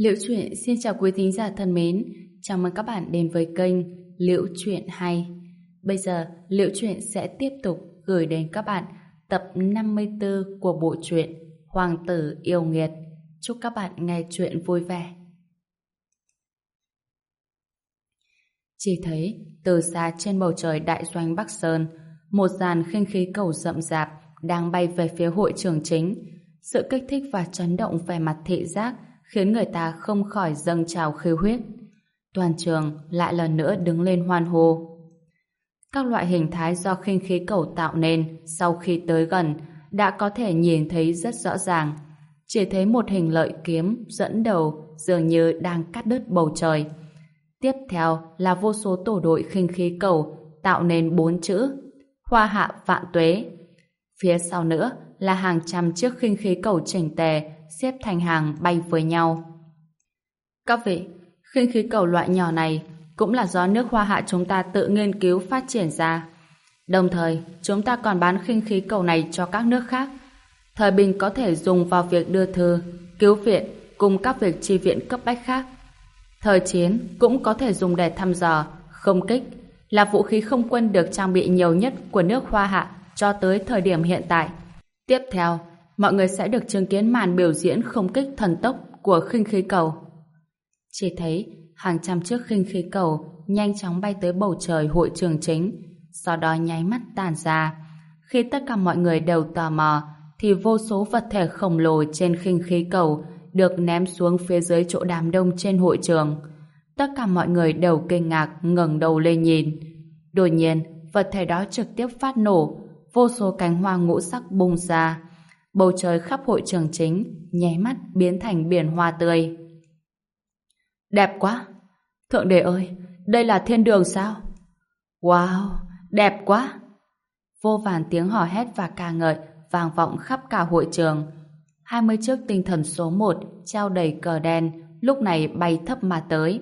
Liễu Chuyện xin chào quý thính giả thân mến, chào mừng các bạn đến với kênh Liễu Chuyện Hay. Bây giờ, Liễu Chuyện sẽ tiếp tục gửi đến các bạn tập 54 của bộ truyện Hoàng tử yêu nghiệt. Chúc các bạn nghe chuyện vui vẻ. Chỉ thấy từ xa trên bầu trời đại doanh Bắc Sơn, một dàn khinh khí cầu rậm rạp đang bay về phía hội trường chính. Sự kích thích và chấn động về mặt thị giác khiến người ta không khỏi dâng trào khiêu huyết. Toàn trường lại lần nữa đứng lên hoan hô. Các loại hình thái do khinh khí cầu tạo nên sau khi tới gần đã có thể nhìn thấy rất rõ ràng. Chỉ thấy một hình lợi kiếm dẫn đầu dường như đang cắt đứt bầu trời. Tiếp theo là vô số tổ đội khinh khí cầu tạo nên bốn chữ Hoa hạ vạn tuế. Phía sau nữa là hàng trăm chiếc khinh khí cầu chỉnh tề xếp thành hàng bay với nhau. Các vị, khinh khí cầu loại nhỏ này cũng là do nước hoa hạ chúng ta tự nghiên cứu phát triển ra. Đồng thời, chúng ta còn bán khinh khí cầu này cho các nước khác. Thời bình có thể dùng vào việc đưa thư, cứu viện cùng các việc chi viện cấp bách khác. Thời chiến cũng có thể dùng để thăm dò, không kích, là vũ khí không quân được trang bị nhiều nhất của nước Hoa Hạ cho tới thời điểm hiện tại. Tiếp theo, mọi người sẽ được chứng kiến màn biểu diễn không kích thần tốc của khinh khí cầu. Chỉ thấy hàng trăm chiếc khinh khí cầu nhanh chóng bay tới bầu trời hội trường chính, sau đó nháy mắt tàn ra. Khi tất cả mọi người đều tò mò, thì vô số vật thể khổng lồ trên khinh khí cầu được ném xuống phía dưới chỗ đám đông trên hội trường. Tất cả mọi người đều kinh ngạc ngẩng đầu lên nhìn. Đột nhiên, vật thể đó trực tiếp phát nổ, vô số cánh hoa ngũ sắc bung ra. Bầu trời khắp hội trường chính nháy mắt biến thành biển hoa tươi. Đẹp quá! Thượng đế ơi, đây là thiên đường sao? Wow, đẹp quá! Vô vàn tiếng hò hét và ca ngợi vang vọng khắp cả hội trường. 20 chiếc tinh thần số 1 treo đầy cờ đen lúc này bay thấp mà tới.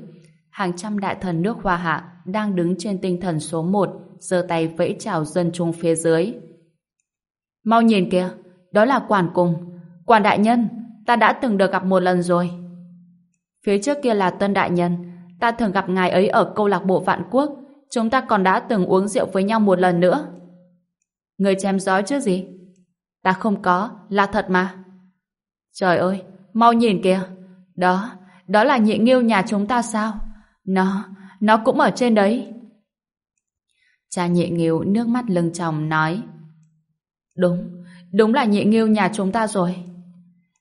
Hàng trăm đại thần nước Hoa Hạ đang đứng trên tinh thần số 1 giơ tay vẫy chào dân chúng phía dưới. Mau nhìn kìa, đó là quản cùng. Quản đại nhân, ta đã từng được gặp một lần rồi. Phía trước kia là Tân Đại Nhân, ta thường gặp ngài ấy ở câu lạc bộ Vạn Quốc, chúng ta còn đã từng uống rượu với nhau một lần nữa. Người chém gió chứ gì? Ta không có, là thật mà. Trời ơi, mau nhìn kìa. Đó, đó là nhị nghiêu nhà chúng ta sao? Nó, nó cũng ở trên đấy. Cha nhị nghiêu nước mắt lưng tròng nói. Đúng, đúng là nhị nghiêu nhà chúng ta rồi.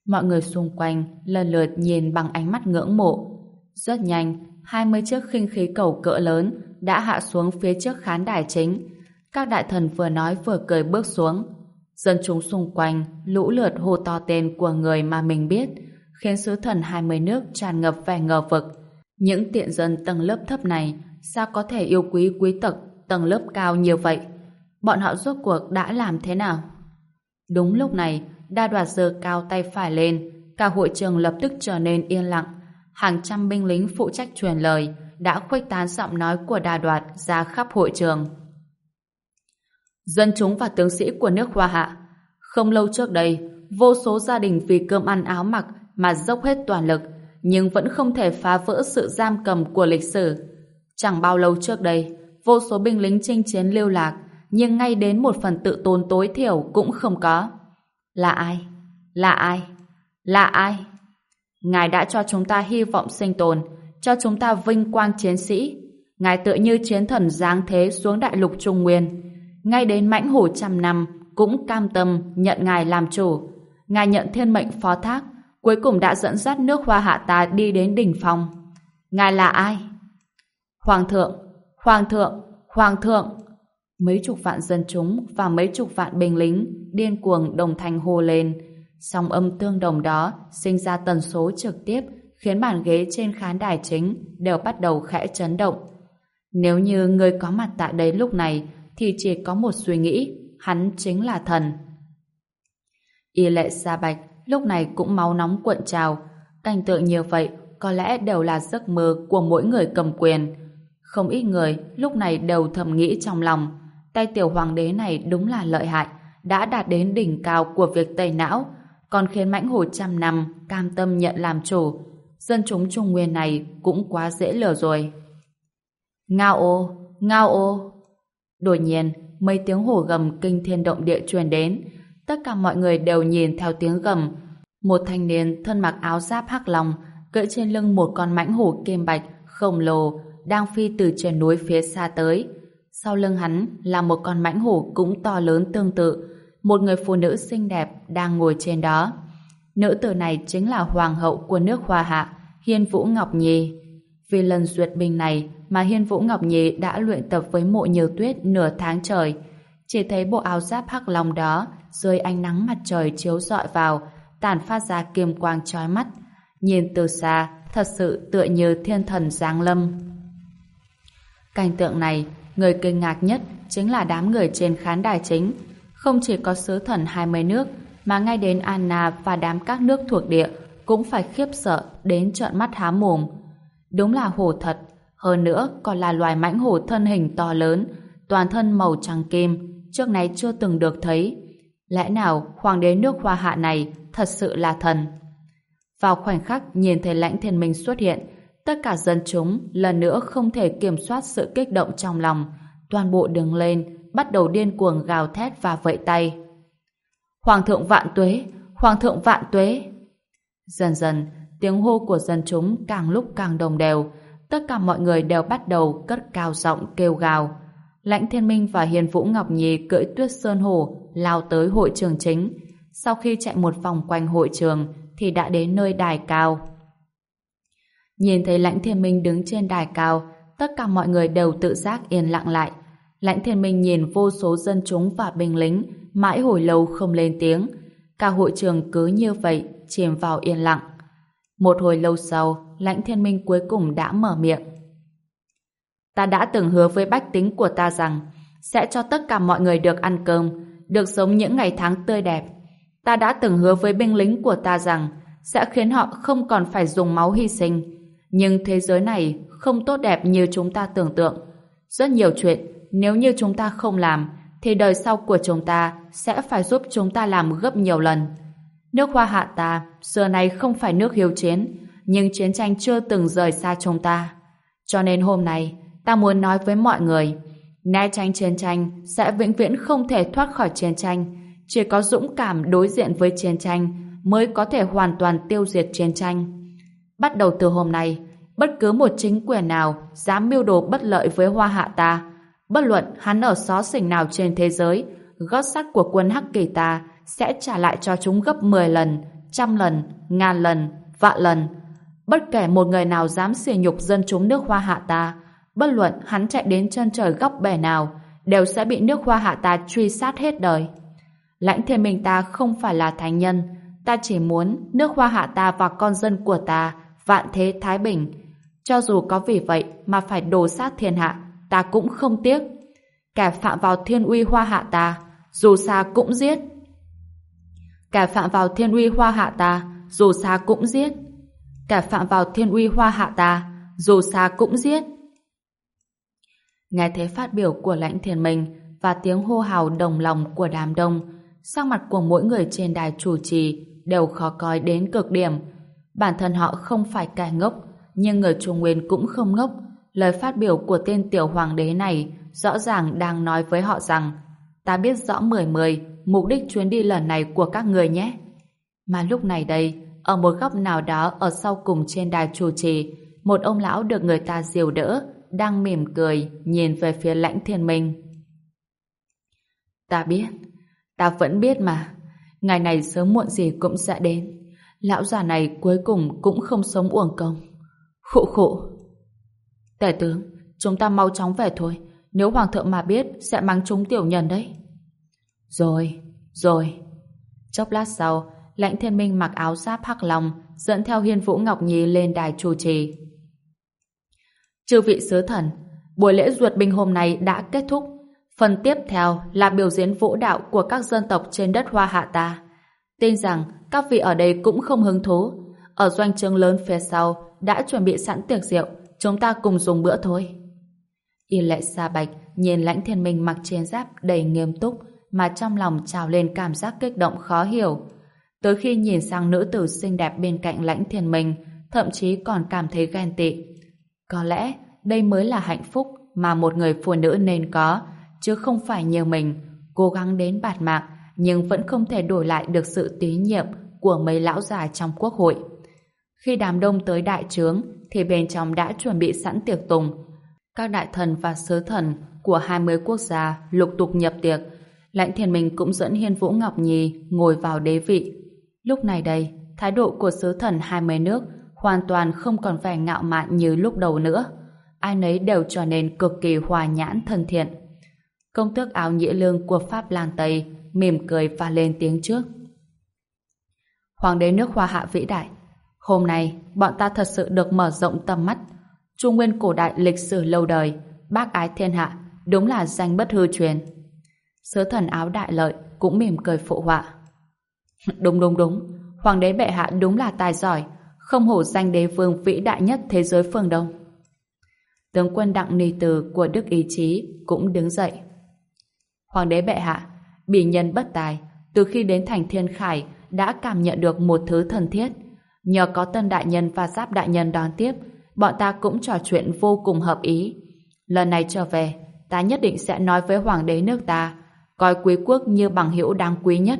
Mọi người xung quanh lần lượt nhìn bằng ánh mắt ngưỡng mộ. Rất nhanh, 20 chiếc khinh khí cầu cỡ lớn đã hạ xuống phía trước khán đài chính. Các đại thần vừa nói vừa cười bước xuống. Dân chúng xung quanh lũ lượt hô to tên của người mà mình biết, khiến sứ thần 20 nước tràn ngập vẻ ngờ vực. Những tiện dân tầng lớp thấp này sao có thể yêu quý quý tộc tầng lớp cao như vậy? Bọn họ rốt cuộc đã làm thế nào? Đúng lúc này, đa đoạt giơ cao tay phải lên, cả hội trường lập tức trở nên yên lặng. Hàng trăm binh lính phụ trách truyền lời đã khuếch tán giọng nói của đa đoạt ra khắp hội trường. Dân chúng và tướng sĩ của nước Hoa Hạ Không lâu trước đây, vô số gia đình vì cơm ăn áo mặc mà dốc hết toàn lực, nhưng vẫn không thể phá vỡ sự giam cầm của lịch sử. Chẳng bao lâu trước đây, vô số binh lính chinh chiến lưu lạc, nhưng ngay đến một phần tự tôn tối thiểu cũng không có. Là ai? Là ai? Là ai? Ngài đã cho chúng ta hy vọng sinh tồn, cho chúng ta vinh quang chiến sĩ. Ngài tựa như chiến thần giáng thế xuống đại lục Trung Nguyên. Ngay đến mãnh hổ trăm năm cũng cam tâm nhận Ngài làm chủ. Ngài nhận thiên mệnh phó thác, cuối cùng đã dẫn dắt nước hoa hạ ta đi đến đỉnh phong. Ngài là ai? Hoàng thượng, Hoàng thượng, Hoàng thượng. Mấy chục vạn dân chúng và mấy chục vạn binh lính điên cuồng đồng thanh hô lên. Song âm tương đồng đó sinh ra tần số trực tiếp khiến bàn ghế trên khán đài chính đều bắt đầu khẽ chấn động. Nếu như người có mặt tại đây lúc này thì chỉ có một suy nghĩ, hắn chính là thần. Y lệ Sa Bạch lúc này cũng máu nóng cuộn trào. Cảnh tượng như vậy có lẽ đều là giấc mơ của mỗi người cầm quyền. Không ít người lúc này đều thầm nghĩ trong lòng tay tiểu hoàng đế này đúng là lợi hại đã đạt đến đỉnh cao của việc tẩy não còn khiến mãnh hổ trăm năm cam tâm nhận làm chủ dân chúng Trung Nguyên này cũng quá dễ lừa rồi. Ngao ô, ngao ô. Đột nhiên, mấy tiếng hổ gầm kinh thiên động địa truyền đến. Tất cả mọi người đều nhìn theo tiếng gầm. Một thanh niên thân mặc áo giáp hắc lòng, cưỡi trên lưng một con mãnh hổ kim bạch, khổng lồ, đang phi từ trên núi phía xa tới. Sau lưng hắn là một con mãnh hổ cũng to lớn tương tự. Một người phụ nữ xinh đẹp đang ngồi trên đó. Nữ tử này chính là hoàng hậu của nước Hoa Hạ, Hiên Vũ Ngọc Nhi. Vì lần duyệt binh này mà Hiên Vũ Ngọc Nhi đã luyện tập với mộ nhiều tuyết nửa tháng trời. Chỉ thấy bộ áo giáp hắc lòng đó dưới ánh nắng mặt trời chiếu rọi vào, tản phát ra kiềm quang chói mắt. Nhìn từ xa, thật sự tựa như thiên thần giáng lâm. Cảnh tượng này, người kinh ngạc nhất chính là đám người trên khán đài chính. Không chỉ có sứ thần 20 nước, mà ngay đến Anna và đám các nước thuộc địa cũng phải khiếp sợ đến trợn mắt há mồm. Đúng là hổ thật, hơn nữa còn là loài mãnh hổ thân hình to lớn, toàn thân màu trắng kim, trước nay chưa từng được thấy. Lẽ nào hoàng đế nước hoa hạ này thật sự là thần? Vào khoảnh khắc nhìn thấy lãnh thiên minh xuất hiện, tất cả dân chúng lần nữa không thể kiểm soát sự kích động trong lòng, toàn bộ đứng lên, bắt đầu điên cuồng gào thét và vẫy tay. Hoàng thượng vạn tuế, Hoàng thượng vạn tuế. Dần dần, tiếng hô của dân chúng càng lúc càng đồng đều, tất cả mọi người đều bắt đầu cất cao giọng kêu gào. Lãnh Thiên Minh và Hiền Vũ Ngọc Nhi cưỡi tuyết sơn hồ lao tới hội trường chính. Sau khi chạy một vòng quanh hội trường thì đã đến nơi đài cao. Nhìn thấy Lãnh Thiên Minh đứng trên đài cao, tất cả mọi người đều tự giác yên lặng lại. Lãnh Thiên Minh nhìn vô số dân chúng và binh lính mãi hồi lâu không lên tiếng. Cả hội trường cứ như vậy chìm vào yên lặng. Một hồi lâu sau, Lãnh Thiên Minh cuối cùng đã mở miệng. Ta đã từng hứa với bách tính của ta rằng sẽ cho tất cả mọi người được ăn cơm, được sống những ngày tháng tươi đẹp. Ta đã từng hứa với binh lính của ta rằng sẽ khiến họ không còn phải dùng máu hy sinh. Nhưng thế giới này không tốt đẹp như chúng ta tưởng tượng. Rất nhiều chuyện, nếu như chúng ta không làm, thì đời sau của chúng ta sẽ phải giúp chúng ta làm gấp nhiều lần. Nước hoa hạ ta xưa nay không phải nước hiếu chiến, nhưng chiến tranh chưa từng rời xa chúng ta. Cho nên hôm nay, ta muốn nói với mọi người, né tránh chiến tranh sẽ vĩnh viễn không thể thoát khỏi chiến tranh. Chỉ có dũng cảm đối diện với chiến tranh mới có thể hoàn toàn tiêu diệt chiến tranh. Bắt đầu từ hôm nay, bất cứ một chính quyền nào dám mưu đồ bất lợi với hoa hạ ta, bất luận hắn ở xó xỉnh nào trên thế giới, gót sắt của quân Hắc Kỳ ta sẽ trả lại cho chúng gấp 10 lần, trăm lần, ngàn lần, vạn lần. Bất kể một người nào dám xỉ nhục dân chúng nước hoa hạ ta, bất luận hắn chạy đến chân trời góc bể nào, đều sẽ bị nước hoa hạ ta truy sát hết đời. Lãnh thiên minh ta không phải là thánh nhân, ta chỉ muốn nước hoa hạ ta và con dân của ta vạn thế thái bình. Cho dù có vì vậy mà phải đồ sát thiên hạ, ta cũng không tiếc. Kẻ phạm vào thiên uy hoa hạ ta, dù xa cũng giết. Kẻ phạm vào thiên uy hoa hạ ta, dù xa cũng giết. Kẻ phạm vào thiên uy hoa hạ ta, dù xa cũng giết. Nghe thấy phát biểu của lãnh thiên minh và tiếng hô hào đồng lòng của đám đông, sắc mặt của mỗi người trên đài chủ trì đều khó coi đến cực điểm. Bản thân họ không phải kẻ ngốc, nhưng người Trung Nguyên cũng không ngốc, Lời phát biểu của tên tiểu hoàng đế này rõ ràng đang nói với họ rằng ta biết rõ mười mười mục đích chuyến đi lần này của các người nhé. Mà lúc này đây, ở một góc nào đó ở sau cùng trên đài chủ trì, một ông lão được người ta diều đỡ, đang mỉm cười, nhìn về phía lãnh thiên minh. Ta biết, ta vẫn biết mà, ngày này sớm muộn gì cũng sẽ đến. Lão già này cuối cùng cũng không sống uổng công. Khụ khụ, Tể tướng, chúng ta mau chóng về thôi. Nếu hoàng thượng mà biết, sẽ mắng chúng tiểu nhân đấy. Rồi, rồi. Chốc lát sau, lãnh thiên minh mặc áo giáp hắc lòng, dẫn theo hiên vũ ngọc nhi lên đài chủ trì. Chư vị sứ thần, buổi lễ ruột binh hôm nay đã kết thúc. Phần tiếp theo là biểu diễn vũ đạo của các dân tộc trên đất hoa hạ ta. Tin rằng các vị ở đây cũng không hứng thú. Ở doanh trường lớn phía sau đã chuẩn bị sẵn tiệc rượu, chúng ta cùng dùng bữa thôi. Y lệ xa bạch nhìn lãnh thiên minh mặc trên giáp đầy nghiêm túc mà trong lòng trào lên cảm giác kích động khó hiểu. Tới khi nhìn sang nữ tử xinh đẹp bên cạnh lãnh thiên minh thậm chí còn cảm thấy ghen tị. Có lẽ đây mới là hạnh phúc mà một người phụ nữ nên có, chứ không phải như mình, cố gắng đến bạt mạng nhưng vẫn không thể đổi lại được sự tín nhiệm của mấy lão già trong quốc hội. Khi đám đông tới đại trướng thì bên trong đã chuẩn bị sẵn tiệc tùng. Các đại thần và sứ thần của 20 quốc gia lục tục nhập tiệc. Lãnh thiền mình cũng dẫn Hiên Vũ Ngọc Nhi ngồi vào đế vị. Lúc này đây, thái độ của sứ thần 20 nước hoàn toàn không còn vẻ ngạo mạn như lúc đầu nữa. Ai nấy đều trở nên cực kỳ hòa nhãn thân thiện. Công tước áo nhĩ lương của Pháp Lan Tây mỉm cười và lên tiếng trước. Hoàng đế nước Hoa Hạ vĩ đại, hôm nay bọn ta thật sự được mở rộng tầm mắt. Trung nguyên cổ đại lịch sử lâu đời, bác ái thiên hạ, đúng là danh bất hư truyền. Sứ thần áo đại lợi cũng mỉm cười phụ họa. Đúng đúng đúng, hoàng đế bệ hạ đúng là tài giỏi, không hổ danh đế vương vĩ đại nhất thế giới phương Đông. Tướng quân Đặng Ni Từ của Đức Ý Chí cũng đứng dậy. Hoàng đế bệ hạ, bỉ nhân bất tài, từ khi đến thành Thiên Khải đã cảm nhận được một thứ thân thiết. Nhờ có tân đại nhân và giáp đại nhân đón tiếp, bọn ta cũng trò chuyện vô cùng hợp ý. Lần này trở về, ta nhất định sẽ nói với hoàng đế nước ta, coi quý quốc như bằng hữu đáng quý nhất.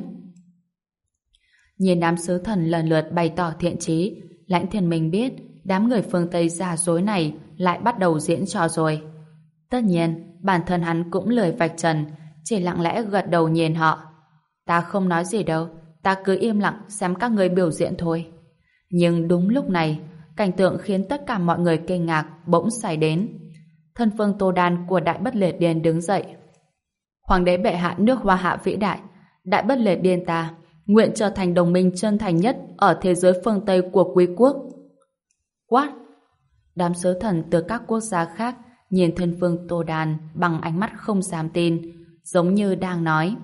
Nhìn đám sứ thần lần lượt bày tỏ thiện chí, lãnh thiên minh biết đám người phương Tây giả dối này lại bắt đầu diễn trò rồi. Tất nhiên, bản thân hắn cũng lười vạch trần, chỉ lặng lẽ gật đầu nhìn họ. Ta không nói gì đâu, ta cứ im lặng xem các người biểu diễn thôi. Nhưng đúng lúc này, cảnh tượng khiến tất cả mọi người kinh ngạc bỗng xảy đến. Thân phương Tô Đan của Đại Bất Liệt Điền đứng dậy. Hoàng đế bệ hạ nước Hoa Hạ vĩ đại, Đại Bất Liệt Điền ta nguyện trở thành đồng minh chân thành nhất ở thế giới phương Tây của quý quốc. What? Đám sứ thần từ các quốc gia khác nhìn thân phương Tô Đan bằng ánh mắt không dám tin, giống như đang nói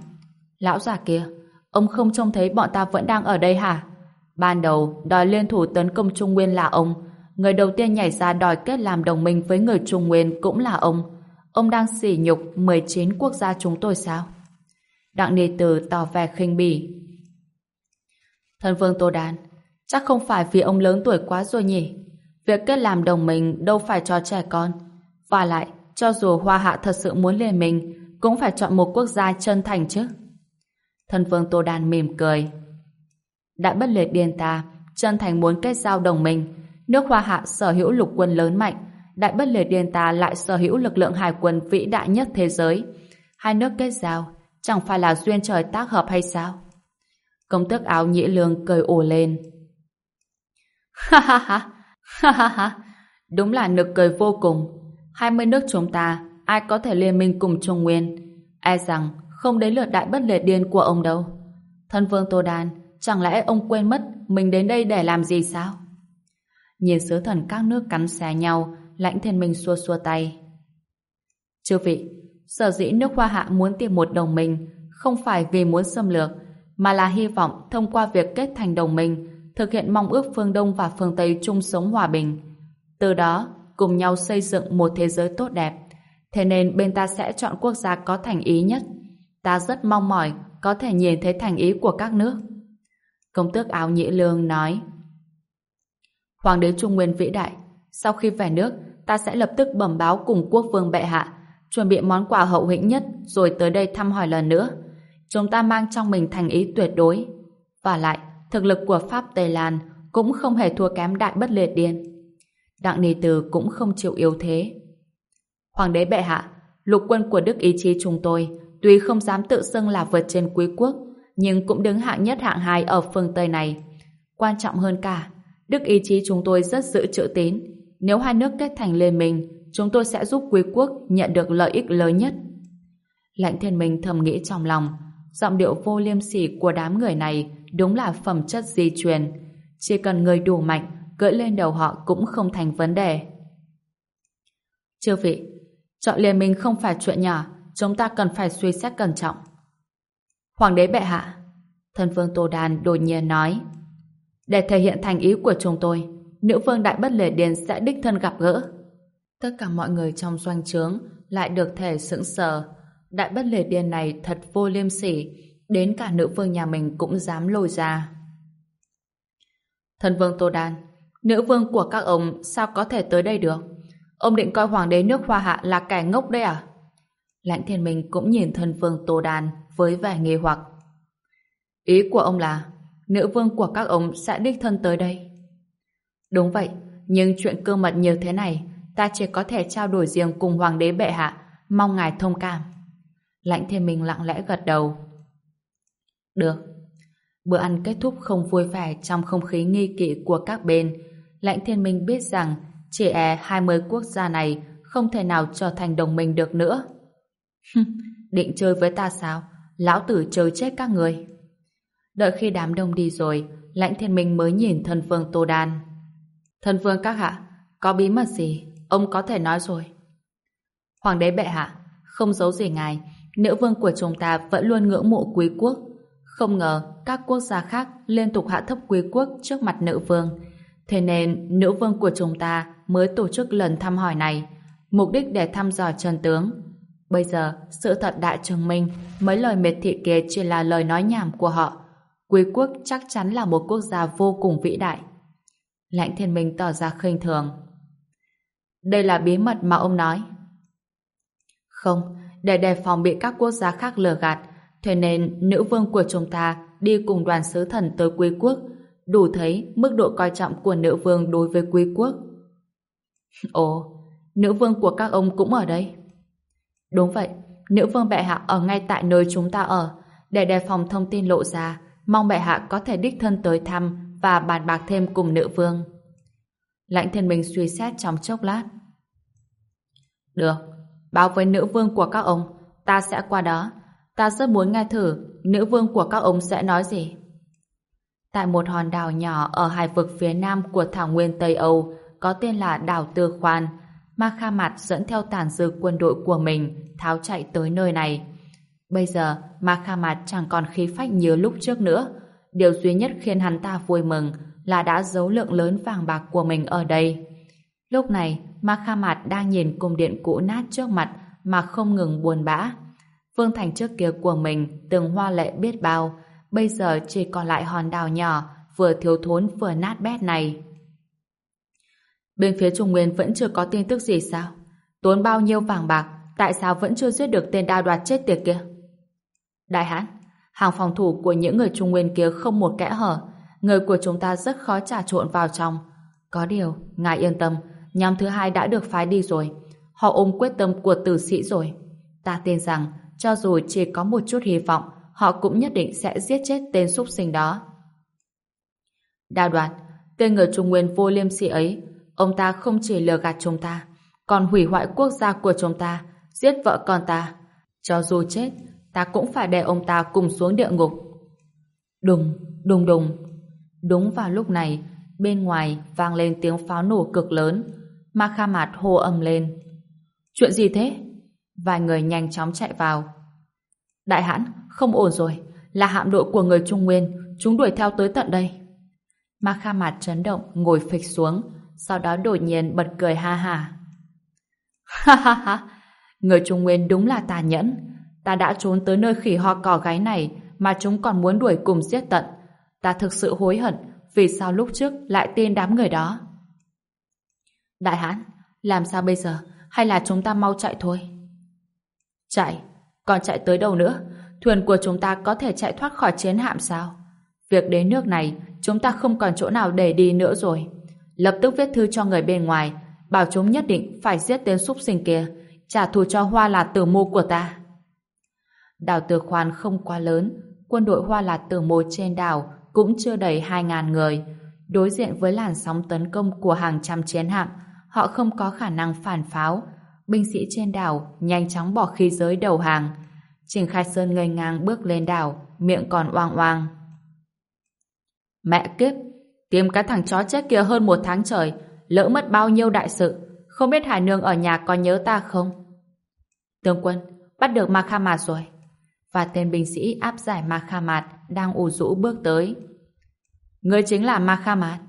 Lão già kia, ông không trông thấy bọn ta vẫn đang ở đây hả? Ban đầu, đòi liên thủ tấn công Trung Nguyên là ông. Người đầu tiên nhảy ra đòi kết làm đồng minh với người Trung Nguyên cũng là ông. Ông đang sỉ nhục 19 quốc gia chúng tôi sao? Đặng Ni từ tỏ vẻ khinh bỉ. Thân vương Tô Đan, chắc không phải vì ông lớn tuổi quá rồi nhỉ? Việc kết làm đồng minh đâu phải cho trẻ con. Và lại, cho dù Hoa Hạ thật sự muốn liên minh, cũng phải chọn một quốc gia chân thành chứ. Thân vương Tô Đan mỉm cười. Đại bất liệt điên ta, chân thành muốn kết giao đồng minh. Nước Hoa Hạ sở hữu lục quân lớn mạnh, Đại bất liệt điên ta lại sở hữu lực lượng hải quân vĩ đại nhất thế giới. Hai nước kết giao, chẳng phải là duyên trời tác hợp hay sao? Công tước áo nhĩ lương cười ồ lên. Ha ha ha, ha ha ha, đúng là nực cười vô cùng. Hai mươi nước chúng ta ai có thể liên minh cùng Trung Nguyên. E rằng không đến lượt đại bất liệt điên của ông đâu. Thân vương Tô Đan, chẳng lẽ ông quên mất mình đến đây để làm gì sao? Nhìn sứ thần các nước cắn xé nhau, lãnh thiên minh xua xua tay. Chư vị, sở dĩ nước Hoa Hạ muốn tìm một đồng minh không phải vì muốn xâm lược, mà là hy vọng thông qua việc kết thành đồng minh, thực hiện mong ước phương Đông và phương Tây chung sống hòa bình. Từ đó, cùng nhau xây dựng một thế giới tốt đẹp. Thế nên bên ta sẽ chọn quốc gia có thành ý nhất. Ta rất mong mỏi có thể nhìn thấy thành ý của các nước. Công tước áo nhĩ lương nói Hoàng đế Trung Nguyên vĩ đại sau khi về nước ta sẽ lập tức bẩm báo cùng quốc vương bệ hạ chuẩn bị món quà hậu hĩnh nhất rồi tới đây thăm hỏi lần nữa. Chúng ta mang trong mình thành ý tuyệt đối. Và lại, thực lực của Pháp Tây Lan cũng không hề thua kém đại bất liệt điên. Đặng Ni Từ cũng không chịu yếu thế. Hoàng đế bệ hạ, lục quân của Đức ý chí chúng tôi tuy không dám tự xưng là vượt trên quý quốc, nhưng cũng đứng hạng nhất hạng hai ở phương Tây này. Quan trọng hơn cả, Đức ý chí chúng tôi rất giữ chữ tín. Nếu hai nước kết thành liên minh, chúng tôi sẽ giúp quý quốc nhận được lợi ích lớn nhất. Lãnh thiên minh thầm nghĩ trong lòng, giọng điệu vô liêm sỉ của đám người này đúng là phẩm chất di truyền. Chỉ cần người đủ mạnh, cưỡi lên đầu họ cũng không thành vấn đề. Chư vị, chọn liên minh không phải chuyện nhỏ, chúng ta cần phải suy xét cẩn trọng. Hoàng đế bệ hạ, thân vương Tô Đàn đột nhiên nói, để thể hiện thành ý của chúng tôi, nữ vương đại bất lệ điền sẽ đích thân gặp gỡ. Tất cả mọi người trong doanh trướng lại được thể sững sờ. Đại bất lệ điền này thật vô liêm sỉ, đến cả nữ vương nhà mình cũng dám lôi ra. Thân vương Tô Đan, Nữ vương của các ông sao có thể tới đây được? Ông định coi hoàng đế nước Hoa Hạ là kẻ ngốc đấy à? Lãnh thiên minh cũng nhìn thân vương Tô đan với vẻ nghi hoặc. Ý của ông là nữ vương của các ông sẽ đích thân tới đây. Đúng vậy, nhưng chuyện cơ mật như thế này ta chỉ có thể trao đổi riêng cùng hoàng đế bệ hạ mong ngài thông cảm. Lãnh thiên minh lặng lẽ gật đầu. Được. Bữa ăn kết thúc không vui vẻ trong không khí nghi kỵ của các bên. Lãnh thiên minh biết rằng chỉ e 20 quốc gia này không thể nào trở thành đồng minh được nữa. Định chơi với ta sao? Lão tử chơi chết các người. Đợi khi đám đông đi rồi, lãnh thiên minh mới nhìn thân vương Tô Đan. Thân vương các hạ, có bí mật gì? Ông có thể nói rồi. Hoàng đế bệ hạ, không giấu gì ngài, nữ vương của chúng ta vẫn luôn ngưỡng mộ quý quốc. Không ngờ các quốc gia khác liên tục hạ thấp quý quốc trước mặt nữ vương. Thế nên nữ vương của chúng ta mới tổ chức lần thăm hỏi này, mục đích để thăm dò chân tướng. Bây giờ, sự thật đã chứng minh mấy lời miệt thị kia chỉ là lời nói nhảm của họ. Quý quốc chắc chắn là một quốc gia vô cùng vĩ đại. Lãnh thiên minh tỏ ra khinh thường. Đây là bí mật mà ông nói. Không, để đề phòng bị các quốc gia khác lừa gạt, thế nên nữ vương của chúng ta đi cùng đoàn sứ thần tới quý quốc, đủ thấy mức độ coi trọng của nữ vương đối với quý quốc. Ồ, nữ vương của các ông cũng ở đây. Đúng vậy, nữ vương bệ hạ ở ngay tại nơi chúng ta ở, để đề phòng thông tin lộ ra, mong bệ hạ có thể đích thân tới thăm và bàn bạc thêm cùng nữ vương. Lãnh thiên minh suy xét trong chốc lát. Được, báo với nữ vương của các ông, ta sẽ qua đó. Ta rất muốn nghe thử nữ vương của các ông sẽ nói gì. Tại một hòn đảo nhỏ ở hải vực phía nam của thảo nguyên Tây Âu có tên là đảo Tư Khoan, Ma Kha Mạt dẫn theo tàn dư quân đội của mình tháo chạy tới nơi này. Bây giờ, Ma Kha Mạt chẳng còn khí phách như lúc trước nữa. Điều duy nhất khiến hắn ta vui mừng là đã giấu lượng lớn vàng bạc của mình ở đây. Lúc này, Ma Kha Mạt đang nhìn cung điện cũ nát trước mặt mà không ngừng buồn bã. Vương Thành trước kia của mình từng hoa lệ biết bao, bây giờ chỉ còn lại hòn đảo nhỏ, vừa thiếu thốn vừa nát bét này. Bên phía Trung Nguyên vẫn chưa có tin tức gì sao? Tốn bao nhiêu vàng bạc, tại sao vẫn chưa giết được tên đa đoạt chết tiệt kia? Đại hãn, hàng phòng thủ của những người Trung Nguyên kia không một kẽ hở, người của chúng ta rất khó trà trộn vào trong. Có điều, ngài yên tâm, nhóm thứ hai đã được phái đi rồi. Họ ôm quyết tâm của tử sĩ rồi. Ta tin rằng, cho dù chỉ có một chút hy vọng, họ cũng nhất định sẽ giết chết tên súc sinh đó. đa đoạt, tên người Trung Nguyên vô liêm sỉ ấy, ông ta không chỉ lừa gạt chúng ta, còn hủy hoại quốc gia của chúng ta, giết vợ con ta. Cho dù chết, ta cũng phải để ông ta cùng xuống địa ngục. Đùng, đùng đùng. Đúng vào lúc này, bên ngoài vang lên tiếng pháo nổ cực lớn. Ma Kha Mạt hô ầm lên. Chuyện gì thế? Vài người nhanh chóng chạy vào. Đại hãn, không ổn rồi. Là hạm đội của người Trung Nguyên. Chúng đuổi theo tới tận đây. Ma Kha Mạt chấn động, ngồi phịch xuống. Sau đó đột nhiên bật cười ha ha. Ha ha ha! Người Trung Nguyên đúng là tàn nhẫn. Ta đã trốn tới nơi khỉ ho cò gáy này mà chúng còn muốn đuổi cùng giết tận. Ta thực sự hối hận vì sao lúc trước lại tin đám người đó. Đại hãn, làm sao bây giờ? Hay là chúng ta mau chạy thôi? Chạy? Còn chạy tới đâu nữa? Thuyền của chúng ta có thể chạy thoát khỏi chiến hạm sao? Việc đến nước này, chúng ta không còn chỗ nào để đi nữa rồi. Lập tức viết thư cho người bên ngoài, bảo chúng nhất định phải giết tên súc sinh kia, trả thù cho hoa là tử mô của ta. Đảo Tử Khoan không quá lớn, quân đội hoa là tử mô trên đảo cũng chưa đầy 2.000 người. Đối diện với làn sóng tấn công của hàng trăm chiến hạm, họ không có khả năng phản pháo. Binh sĩ trên đảo nhanh chóng bỏ khí giới đầu hàng. Trình Khai Sơn ngây ngang bước lên đảo, miệng còn oang oang. Mẹ kiếp, tìm cái thằng chó chết kia hơn một tháng trời, lỡ mất bao nhiêu đại sự, không biết Hải Nương ở nhà có nhớ ta không? Tướng quân, bắt được Ma Kha Mạt rồi. Và tên binh sĩ áp giải Ma Kha Mạt đang ủ rũ bước tới. Ngươi chính là Ma Kha Mạt.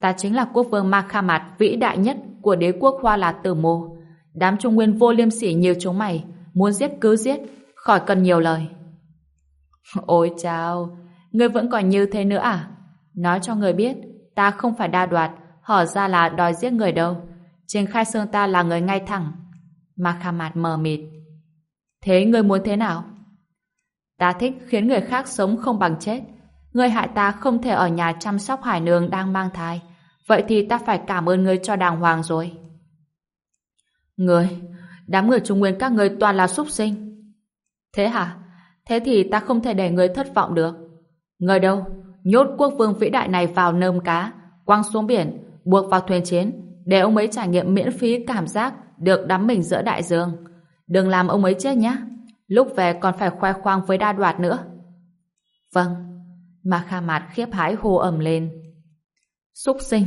Ta chính là quốc vương Ma Kha Mạt vĩ đại nhất của đế quốc Hoa Lạt Tử Mô. Đám trung nguyên vô liêm sỉ như chúng mày, muốn giết cứ giết, khỏi cần nhiều lời. Ôi chao, ngươi vẫn còn như thế nữa à? Nói cho người biết, ta không phải đa đoạt, hở ra là đòi giết người đâu. Trình Khai Sương ta là người ngay thẳng. Mà Kha Mạt mờ mịt. Thế ngươi muốn thế nào? Ta thích khiến người khác sống không bằng chết. Ngươi hại ta không thể ở nhà chăm sóc hải nương đang mang thai. Vậy thì ta phải cảm ơn ngươi cho đàng hoàng rồi. Ngươi, đám người trung nguyên các ngươi toàn là súc sinh. Thế hả? Thế thì ta không thể để người thất vọng được. người đâu? Nhốt quốc vương vĩ đại này vào nơm cá, quăng xuống biển, buộc vào thuyền chiến, để ông ấy trải nghiệm miễn phí cảm giác được đắm mình giữa đại dương. Đừng làm ông ấy chết nhé. Lúc về còn phải khoe khoang với đa đoạt nữa. Vâng. Mà Kha Mạt khiếp hái hô ầm lên. Súc sinh,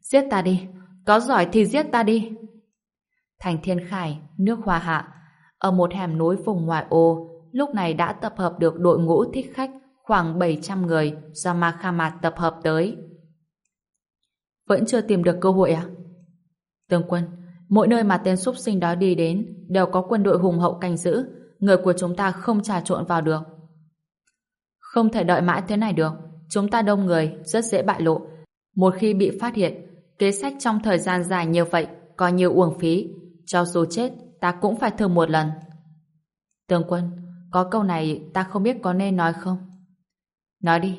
giết ta đi. Có giỏi thì giết ta đi. Thành Thiên Khải, nước Hoa Hạ, ở một hẻm núi vùng ngoại ô, lúc này đã tập hợp được đội ngũ thích khách khoảng 700 người do Ma Kha Mạt tập hợp tới. Vẫn chưa tìm được cơ hội à? Tướng quân, mỗi nơi mà tên súc sinh đó đi đến đều có quân đội hùng hậu canh giữ, người của chúng ta không trà trộn vào được. Không thể đợi mãi thế này được, chúng ta đông người, rất dễ bại lộ. Một khi bị phát hiện, kế sách trong thời gian dài như vậy coi như uổng phí, cho dù chết, ta cũng phải thử một lần. Tướng quân, có câu này ta không biết có nên nói không? Nói đi.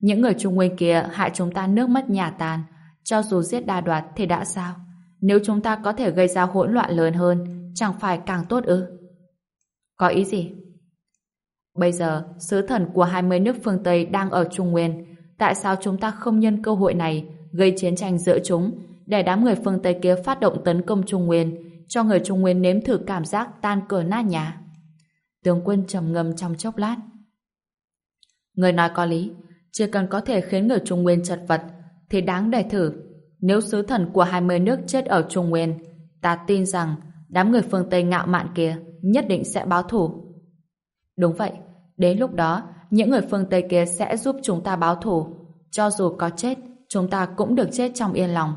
Những người trung nguyên kia hại chúng ta nước mất nhà tàn, cho dù giết đa đoạt thì đã sao? Nếu chúng ta có thể gây ra hỗn loạn lớn hơn, chẳng phải càng tốt ư? Có ý gì? Bây giờ, sứ thần của 20 nước phương Tây đang ở Trung Nguyên. Tại sao chúng ta không nhân cơ hội này gây chiến tranh giữa chúng để đám người phương Tây kia phát động tấn công Trung Nguyên cho người Trung Nguyên nếm thử cảm giác tan cửa nát nhà? Tướng quân trầm ngâm trong chốc lát. Người nói có lý, chỉ cần có thể khiến người Trung Nguyên chật vật thì đáng để thử. Nếu sứ thần của 20 nước chết ở Trung Nguyên, ta tin rằng đám người phương Tây ngạo mạn kia nhất định sẽ báo thủ. Đúng vậy, đến lúc đó, những người phương Tây kia sẽ giúp chúng ta báo thủ. Cho dù có chết, chúng ta cũng được chết trong yên lòng.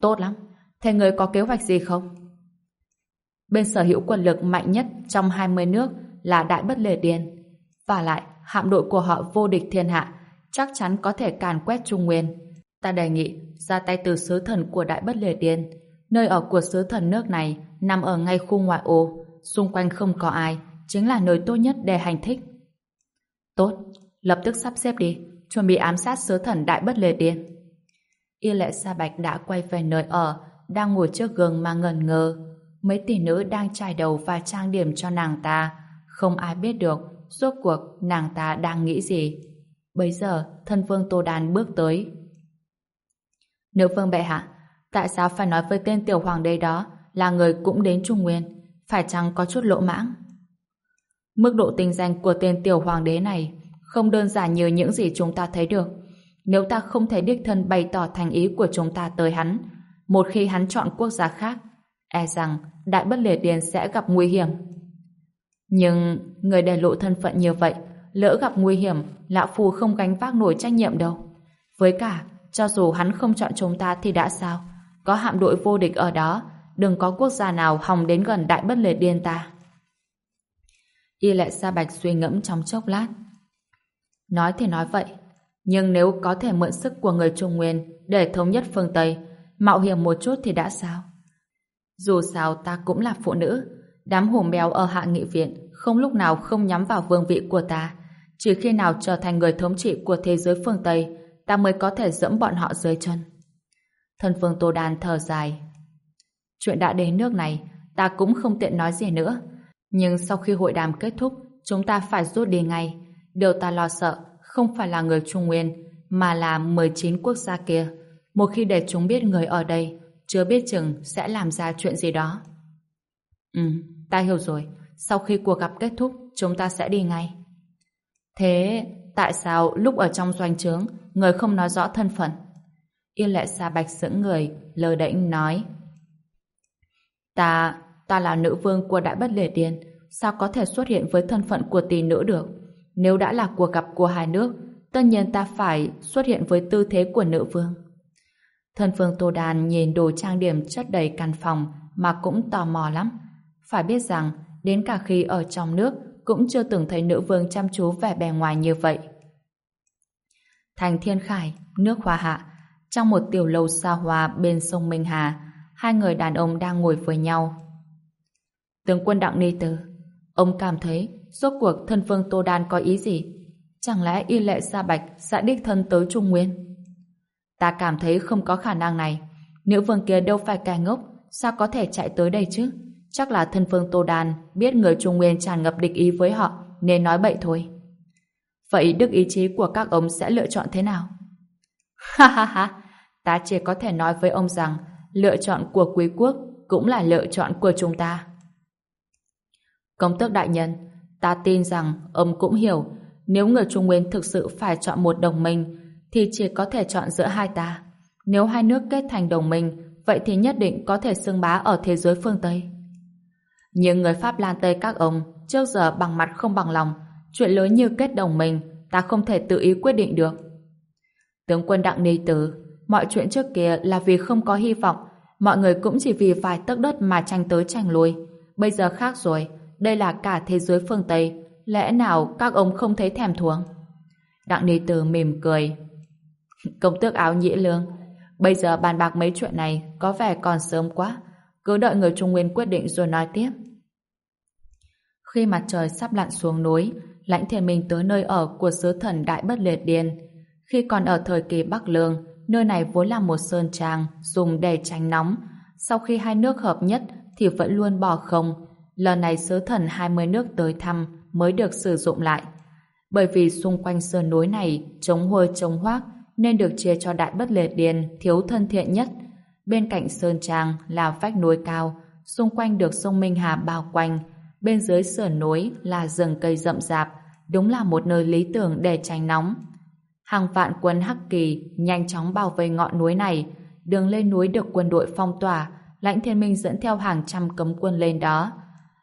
Tốt lắm, thế người có kế hoạch gì không? Bên sở hữu quân lực mạnh nhất trong 20 nước là Đại Bất Lề Điền. Và lại, hạm đội của họ vô địch thiên hạ, chắc chắn có thể càn quét Trung Nguyên. Ta đề nghị ra tay từ sứ thần của Đại Bất Lề Điền. Nơi ở của sứ thần nước này nằm ở ngay khu ngoại ô, xung quanh không có ai, chính là nơi tốt nhất để hành thích. Tốt, lập tức sắp xếp đi, chuẩn bị ám sát sứ thần Đại Bất Lề Điền. Y lệ Sa Bạch đã quay về nơi ở, đang ngồi trước gương mà ngần ngơ. Mấy tỷ nữ đang trải đầu và trang điểm cho nàng ta, không ai biết được rốt cuộc nàng ta đang nghĩ gì. Bây giờ, thân vương Tô đan bước tới. Nữ vương bệ hạ, tại sao phải nói với tên tiểu hoàng đế đó là người cũng đến Trung Nguyên, phải chăng có chút lỗ mãng? Mức độ tinh danh của tên tiểu hoàng đế này không đơn giản như những gì chúng ta thấy được. Nếu ta không thể đích thân bày tỏ thành ý của chúng ta tới hắn, một khi hắn chọn quốc gia khác, e rằng Đại Bất Liệt Điền sẽ gặp nguy hiểm. Nhưng người để lộ thân phận như vậy, lỡ gặp nguy hiểm, lão phù không gánh vác nổi trách nhiệm đâu. Với cả, cho dù hắn không chọn chúng ta thì đã sao? Có hạm đội vô địch ở đó, đừng có quốc gia nào hòng đến gần đại bất liệt điền ta. Y lại sa bạch suy ngẫm trong chốc lát. Nói thì nói vậy, nhưng nếu có thể mượn sức của người Trung Nguyên để thống nhất phương Tây, mạo hiểm một chút thì đã sao? Dù sao ta cũng là phụ nữ, đám hổ mèo ở hạ nghị viện không lúc nào không nhắm vào vương vị của ta. Chỉ khi nào trở thành người thống trị của thế giới phương Tây, ta mới có thể dẫm bọn họ dưới chân. Thân phương Tô Đan thở dài. Chuyện đã đến nước này, ta cũng không tiện nói gì nữa. Nhưng sau khi hội đàm kết thúc, chúng ta phải rút đi ngay. Điều ta lo sợ không phải là người Trung Nguyên, mà là 19 quốc gia kia. Một khi để chúng biết người ở đây, chưa biết chừng sẽ làm ra chuyện gì đó. Ừ, ta hiểu rồi. Sau khi cuộc gặp kết thúc, chúng ta sẽ đi ngay. Thế, tại sao lúc ở trong doanh trướng, người không nói rõ thân phận? Yên lệ xa bạch sững người, lờ đễnh nói. Ta, ta là nữ vương của Đại Bất Lệ Điền, sao có thể xuất hiện với thân phận của tỷ nữ được? Nếu đã là cuộc gặp của hai nước, tất nhiên ta phải xuất hiện với tư thế của nữ vương. Thân phương Tô Đàn nhìn đồ trang điểm chất đầy căn phòng mà cũng tò mò lắm. Phải biết rằng, đến cả khi ở trong nước cũng chưa từng thấy nữ vương chăm chú vẻ bề ngoài như vậy. Thành Thiên Khải, nước Hoa Hạ, Trong một tiểu lâu xa hoa bên sông Minh Hà, hai người đàn ông đang ngồi với nhau. Tướng quân Đặng Ni Tử, ông cảm thấy rốt cuộc thân phương Tô Đan có ý gì? Chẳng lẽ y lệ Sa Bạch sẽ đích thân tới Trung Nguyên? Ta cảm thấy không có khả năng này. Nữ vương kia đâu phải kẻ ngốc, sao có thể chạy tới đây chứ? Chắc là thân vương Tô Đan biết người Trung Nguyên tràn ngập địch ý với họ nên nói bậy thôi. Vậy đức ý chí của các ông sẽ lựa chọn thế nào? Ha ha ha, ta chỉ có thể nói với ông rằng lựa chọn của quý quốc cũng là lựa chọn của chúng ta. Công tước đại nhân, ta tin rằng ông cũng hiểu nếu người Trung Nguyên thực sự phải chọn một đồng minh thì chỉ có thể chọn giữa hai ta. Nếu hai nước kết thành đồng minh, vậy thì nhất định có thể xưng bá ở thế giới phương Tây. Nhưng người Pháp Lan Tây các ông, trước giờ bằng mặt không bằng lòng, chuyện lớn như kết đồng minh, ta không thể tự ý quyết định được. Tướng quân Đặng Ni Tử mọi chuyện trước kia là vì không có hy vọng, mọi người cũng chỉ vì vài tấc đất mà tranh tới tranh lui. Bây giờ khác rồi, đây là cả thế giới phương Tây, lẽ nào các ông không thấy thèm thuồng? Đặng Ni Tử mỉm cười. Công tước áo nhĩ lương bây giờ bàn bạc mấy chuyện này có vẻ còn sớm quá cứ đợi người Trung Nguyên quyết định rồi nói tiếp. Khi mặt trời sắp lặn xuống núi, lãnh thiền minh tới nơi ở của sứ thần Đại Bất Liệt Điền. Khi còn ở thời kỳ Bắc Lương, nơi này vốn là một sơn trang dùng để tránh nóng. Sau khi hai nước hợp nhất thì vẫn luôn bỏ không. Lần này sứ thần 20 nước tới thăm mới được sử dụng lại. Bởi vì xung quanh sơn núi này chống hôi chống hoác nên được chia cho Đại Bất lệ Điền thiếu thân thiện nhất. Bên cạnh sơn trang là vách núi cao, xung quanh được sông Minh Hà bao quanh, bên dưới sườn núi là rừng cây rậm rạp, đúng là một nơi lý tưởng để tránh nóng. Hàng vạn quân Hắc Kỳ nhanh chóng bảo vệ ngọn núi này, đường lên núi được quân đội phong tỏa, lãnh thiên minh dẫn theo hàng trăm cấm quân lên đó.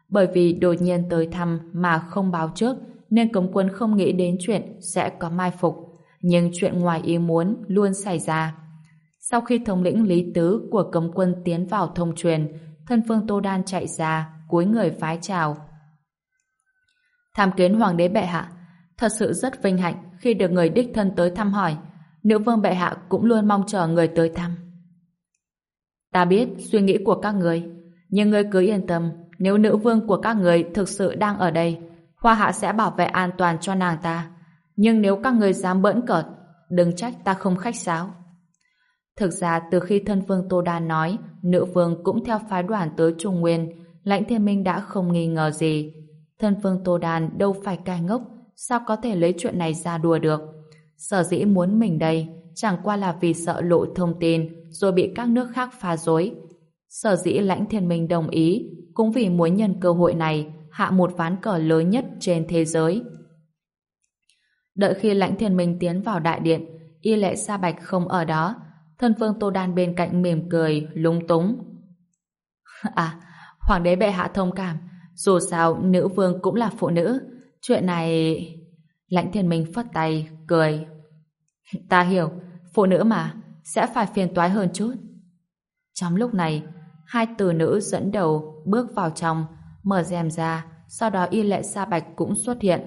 Bởi vì đột nhiên tới thăm mà không báo trước, nên cấm quân không nghĩ đến chuyện sẽ có mai phục. Nhưng chuyện ngoài ý muốn luôn xảy ra. Sau khi thống lĩnh Lý Tứ của cấm quân tiến vào thông truyền, thân phương Tô Đan chạy ra, cúi người phái chào. Tham kiến Hoàng đế bệ hạ, thật sự rất vinh hạnh khi được người đích thân tới thăm hỏi. Nữ vương bệ hạ cũng luôn mong chờ người tới thăm. Ta biết suy nghĩ của các người, nhưng người cứ yên tâm, nếu nữ vương của các người thực sự đang ở đây, Hoa hạ sẽ bảo vệ an toàn cho nàng ta. Nhưng nếu các người dám bỡn cợt, đừng trách ta không khách sáo. Thực ra từ khi thân vương Tô Đan nói nữ vương cũng theo phái đoàn tới Trung Nguyên, lãnh thiên minh đã không nghi ngờ gì. Thân vương Tô Đan đâu phải cai ngốc, sao có thể lấy chuyện này ra đùa được. Sở dĩ muốn mình đây chẳng qua là vì sợ lộ thông tin rồi bị các nước khác phá rối Sở dĩ lãnh thiên minh đồng ý cũng vì muốn nhân cơ hội này hạ một ván cờ lớn nhất trên thế giới. Đợi khi lãnh thiên minh tiến vào đại điện, y lệ sa bạch không ở đó, thân phương Tô Đan bên cạnh mỉm cười, lúng túng. À, hoàng đế bệ hạ thông cảm, dù sao nữ vương cũng là phụ nữ, chuyện này... Lãnh thiên minh phất tay, cười. Ta hiểu, phụ nữ mà, sẽ phải phiền toái hơn chút. Trong lúc này, hai từ nữ dẫn đầu bước vào trong, mở rèm ra, sau đó y lệ sa bạch cũng xuất hiện.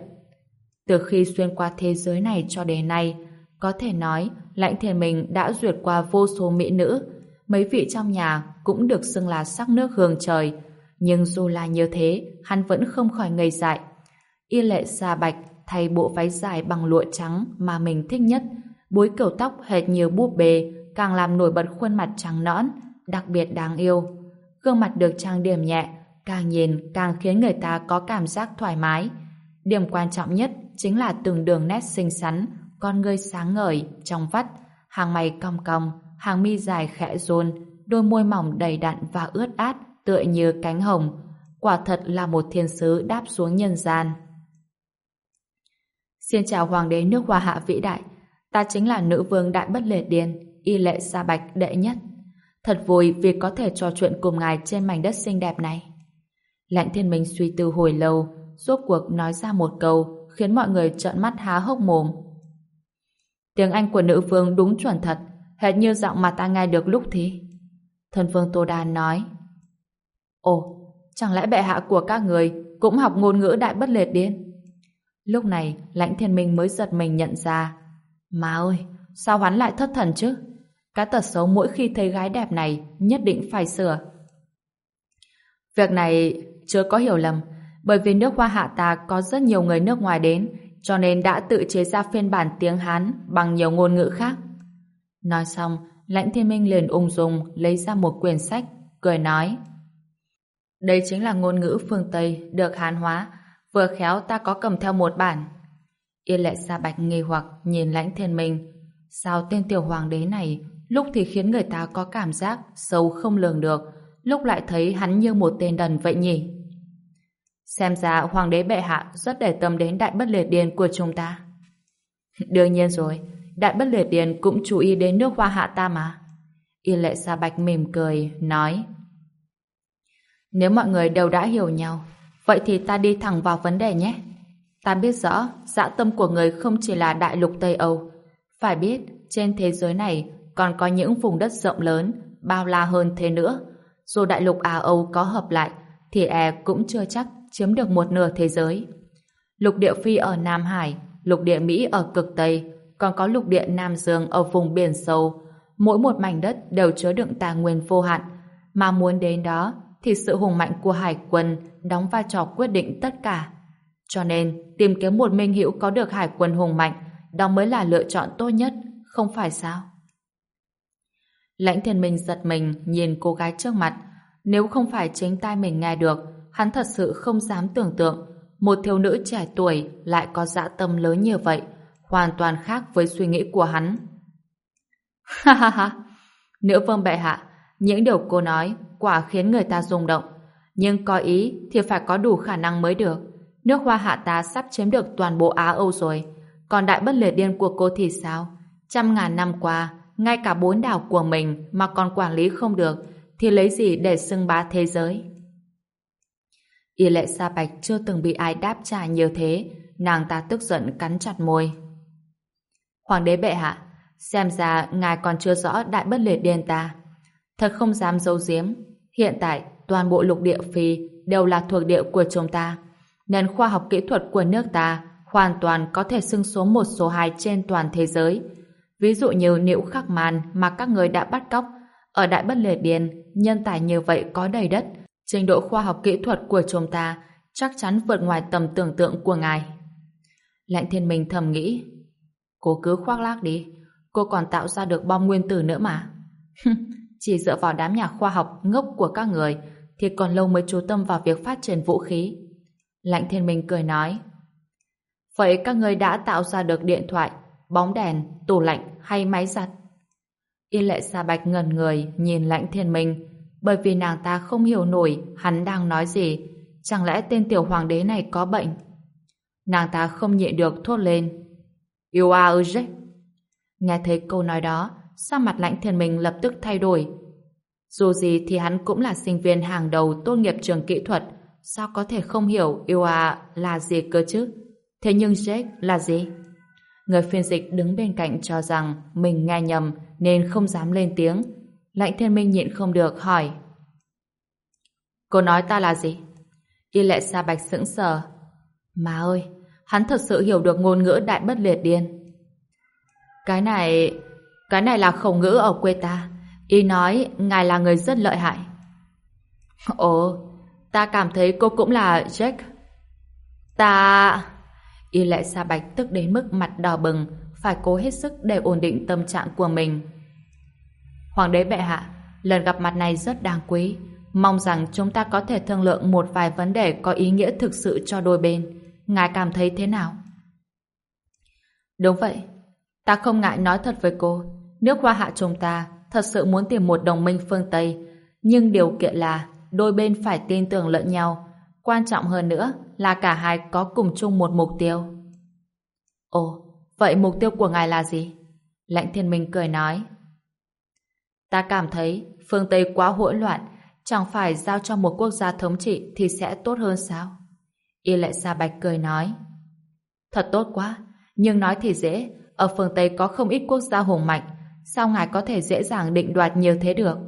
Từ khi xuyên qua thế giới này cho đến nay, có thể nói lãnh thiền mình đã duyệt qua vô số mỹ nữ, mấy vị trong nhà cũng được xưng là sắc nước hương trời. Nhưng dù là như thế, hắn vẫn không khỏi ngây dại. Y lệ xa bạch thay bộ váy dài bằng lụa trắng mà mình thích nhất, búi kiểu tóc hệt như búp bê, càng làm nổi bật khuôn mặt trắng nõn, đặc biệt đáng yêu. Gương mặt được trang điểm nhẹ, càng nhìn càng khiến người ta có cảm giác thoải mái. Điểm quan trọng nhất chính là từng đường nét xinh xắn, con ngươi sáng ngời, trong vắt, hàng mày cong cong, hàng mi dài khẽ rôn, đôi môi mỏng đầy đặn và ướt át, tựa như cánh hồng. Quả thật là một thiên sứ đáp xuống nhân gian. Xin chào Hoàng đế nước Hoa Hạ vĩ đại, ta chính là nữ vương đại bất lệ điền, y lệ sa bạch đệ nhất. Thật vui vì có thể trò chuyện cùng ngài trên mảnh đất xinh đẹp này. Lãnh thiên minh suy tư hồi lâu, rốt cuộc nói ra một câu, khiến mọi người trợn mắt há hốc mồm. Tiếng Anh của nữ vương đúng chuẩn thật, hệt như giọng mà ta nghe được lúc thì. Thần vương Tô Đan nói. Ồ, chẳng lẽ bệ hạ của các người cũng học ngôn ngữ đại bất liệt điên? Lúc này, lãnh thiên minh mới giật mình nhận ra. Má ơi, sao hắn lại thất thần chứ? Cái tật xấu mỗi khi thấy gái đẹp này nhất định phải sửa. Việc này chưa có hiểu lầm, bởi vì nước hoa hạ ta có rất nhiều người nước ngoài đến, cho nên đã tự chế ra phiên bản tiếng Hán bằng nhiều ngôn ngữ khác. Nói xong, Lãnh Thiên Minh liền ung dung lấy ra một quyển sách, cười nói. Đây chính là ngôn ngữ phương Tây được Hán hóa, vừa khéo ta có cầm theo một bản. Yên lệ sa bạch nghi hoặc nhìn Lãnh Thiên Minh. Sao tên tiểu hoàng đế này lúc thì khiến người ta có cảm giác sâu không lường được, lúc lại thấy hắn như một tên đần vậy nhỉ? Xem ra hoàng đế bệ hạ rất để tâm đến đại bất liệt điền của chúng ta. Đương nhiên rồi, đại bất liệt điền cũng chú ý đến nước hoa hạ ta mà. Yên lệ sa bạch mỉm cười, nói Nếu mọi người đều đã hiểu nhau, vậy thì ta đi thẳng vào vấn đề nhé. Ta biết rõ, dã tâm của người không chỉ là đại lục Tây Âu. Phải biết, trên thế giới này còn có những vùng đất rộng lớn, bao la hơn thế nữa. Dù đại lục Á Âu có hợp lại, thì e cũng chưa chắc chiếm được một nửa thế giới. Lục địa Phi ở Nam Hải, lục địa Mỹ ở cực Tây, còn có lục địa Nam Dương ở vùng biển sâu. Mỗi một mảnh đất đều chứa đựng tài nguyên vô hạn, mà muốn đến đó thì sự hùng mạnh của hải quân đóng vai trò quyết định tất cả. Cho nên, tìm kiếm một minh hữu có được hải quân hùng mạnh, đó mới là lựa chọn tốt nhất, không phải sao? Lãnh thiên minh giật mình nhìn cô gái trước mặt. Nếu không phải chính tai mình nghe được, hắn thật sự không dám tưởng tượng một thiếu nữ trẻ tuổi lại có dạ tâm lớn như vậy, hoàn toàn khác với suy nghĩ của hắn. Ha ha ha! Nữ vương bệ hạ, những điều cô nói quả khiến người ta rung động. Nhưng có ý thì phải có đủ khả năng mới được. Nước hoa hạ ta sắp chiếm được toàn bộ Á Âu rồi. Còn đại bất liệt điên của cô thì sao? Trăm ngàn năm qua, ngay cả bốn đảo của mình mà còn quản lý không được, thì lấy gì để xưng bá thế giới? Y lệ Sa Bạch chưa từng bị ai đáp trả như thế, nàng ta tức giận cắn chặt môi. Hoàng đế bệ hạ, xem ra ngài còn chưa rõ đại bất liệt điên ta. Thật không dám giấu giếm, hiện tại toàn bộ lục địa phi đều là thuộc địa của chúng ta, nền khoa học kỹ thuật của nước ta hoàn toàn có thể xưng số một số hai trên toàn thế giới. Ví dụ như nữ khắc màn mà các người đã bắt cóc, ở Đại Bất Liệt Điền, nhân tài như vậy có đầy đất, trình độ khoa học kỹ thuật của chúng ta chắc chắn vượt ngoài tầm tưởng tượng của ngài. Lạnh thiên minh thầm nghĩ, cô cứ khoác lác đi, cô còn tạo ra được bom nguyên tử nữa mà. Chỉ dựa vào đám nhà khoa học ngốc của các người thì còn lâu mới chú tâm vào việc phát triển vũ khí. Lạnh thiên minh cười nói, Vậy các người đã tạo ra được điện thoại, bóng đèn, tủ lạnh hay máy giặt? Yên lệ xa Bạch ngần người nhìn lãnh thiên minh bởi vì nàng ta không hiểu nổi hắn đang nói gì. Chẳng lẽ tên tiểu hoàng đế này có bệnh? Nàng ta không nhịn được thốt lên. Yêu a ư Nghe thấy câu nói đó, sao mặt lãnh thiền mình lập tức thay đổi. Dù gì thì hắn cũng là sinh viên hàng đầu tốt nghiệp trường kỹ thuật, sao có thể không hiểu yêu a là gì cơ chứ? Thế nhưng Jack là gì? Người phiên dịch đứng bên cạnh cho rằng mình nghe nhầm nên không dám lên tiếng. Lãnh thiên minh nhịn không được hỏi. Cô nói ta là gì? Y lệ sa bạch sững sờ. Má ơi, hắn thật sự hiểu được ngôn ngữ đại bất liệt điên. Cái này... Cái này là khẩu ngữ ở quê ta. Y nói ngài là người rất lợi hại. Ồ, ta cảm thấy cô cũng là Jack. Ta... Y lệ sa bạch tức đến mức mặt đỏ bừng, phải cố hết sức để ổn định tâm trạng của mình. Hoàng đế bệ hạ, lần gặp mặt này rất đáng quý. Mong rằng chúng ta có thể thương lượng một vài vấn đề có ý nghĩa thực sự cho đôi bên. Ngài cảm thấy thế nào? Đúng vậy. Ta không ngại nói thật với cô. Nước hoa hạ chúng ta thật sự muốn tìm một đồng minh phương Tây. Nhưng điều kiện là đôi bên phải tin tưởng lẫn nhau. Quan trọng hơn nữa là cả hai có cùng chung một mục tiêu. Ồ, vậy mục tiêu của ngài là gì? Lãnh thiên minh cười nói. Ta cảm thấy phương Tây quá hỗn loạn, chẳng phải giao cho một quốc gia thống trị thì sẽ tốt hơn sao? Y lệ Sa Bạch cười nói. Thật tốt quá, nhưng nói thì dễ, ở phương Tây có không ít quốc gia hùng mạnh, sao ngài có thể dễ dàng định đoạt nhiều thế được?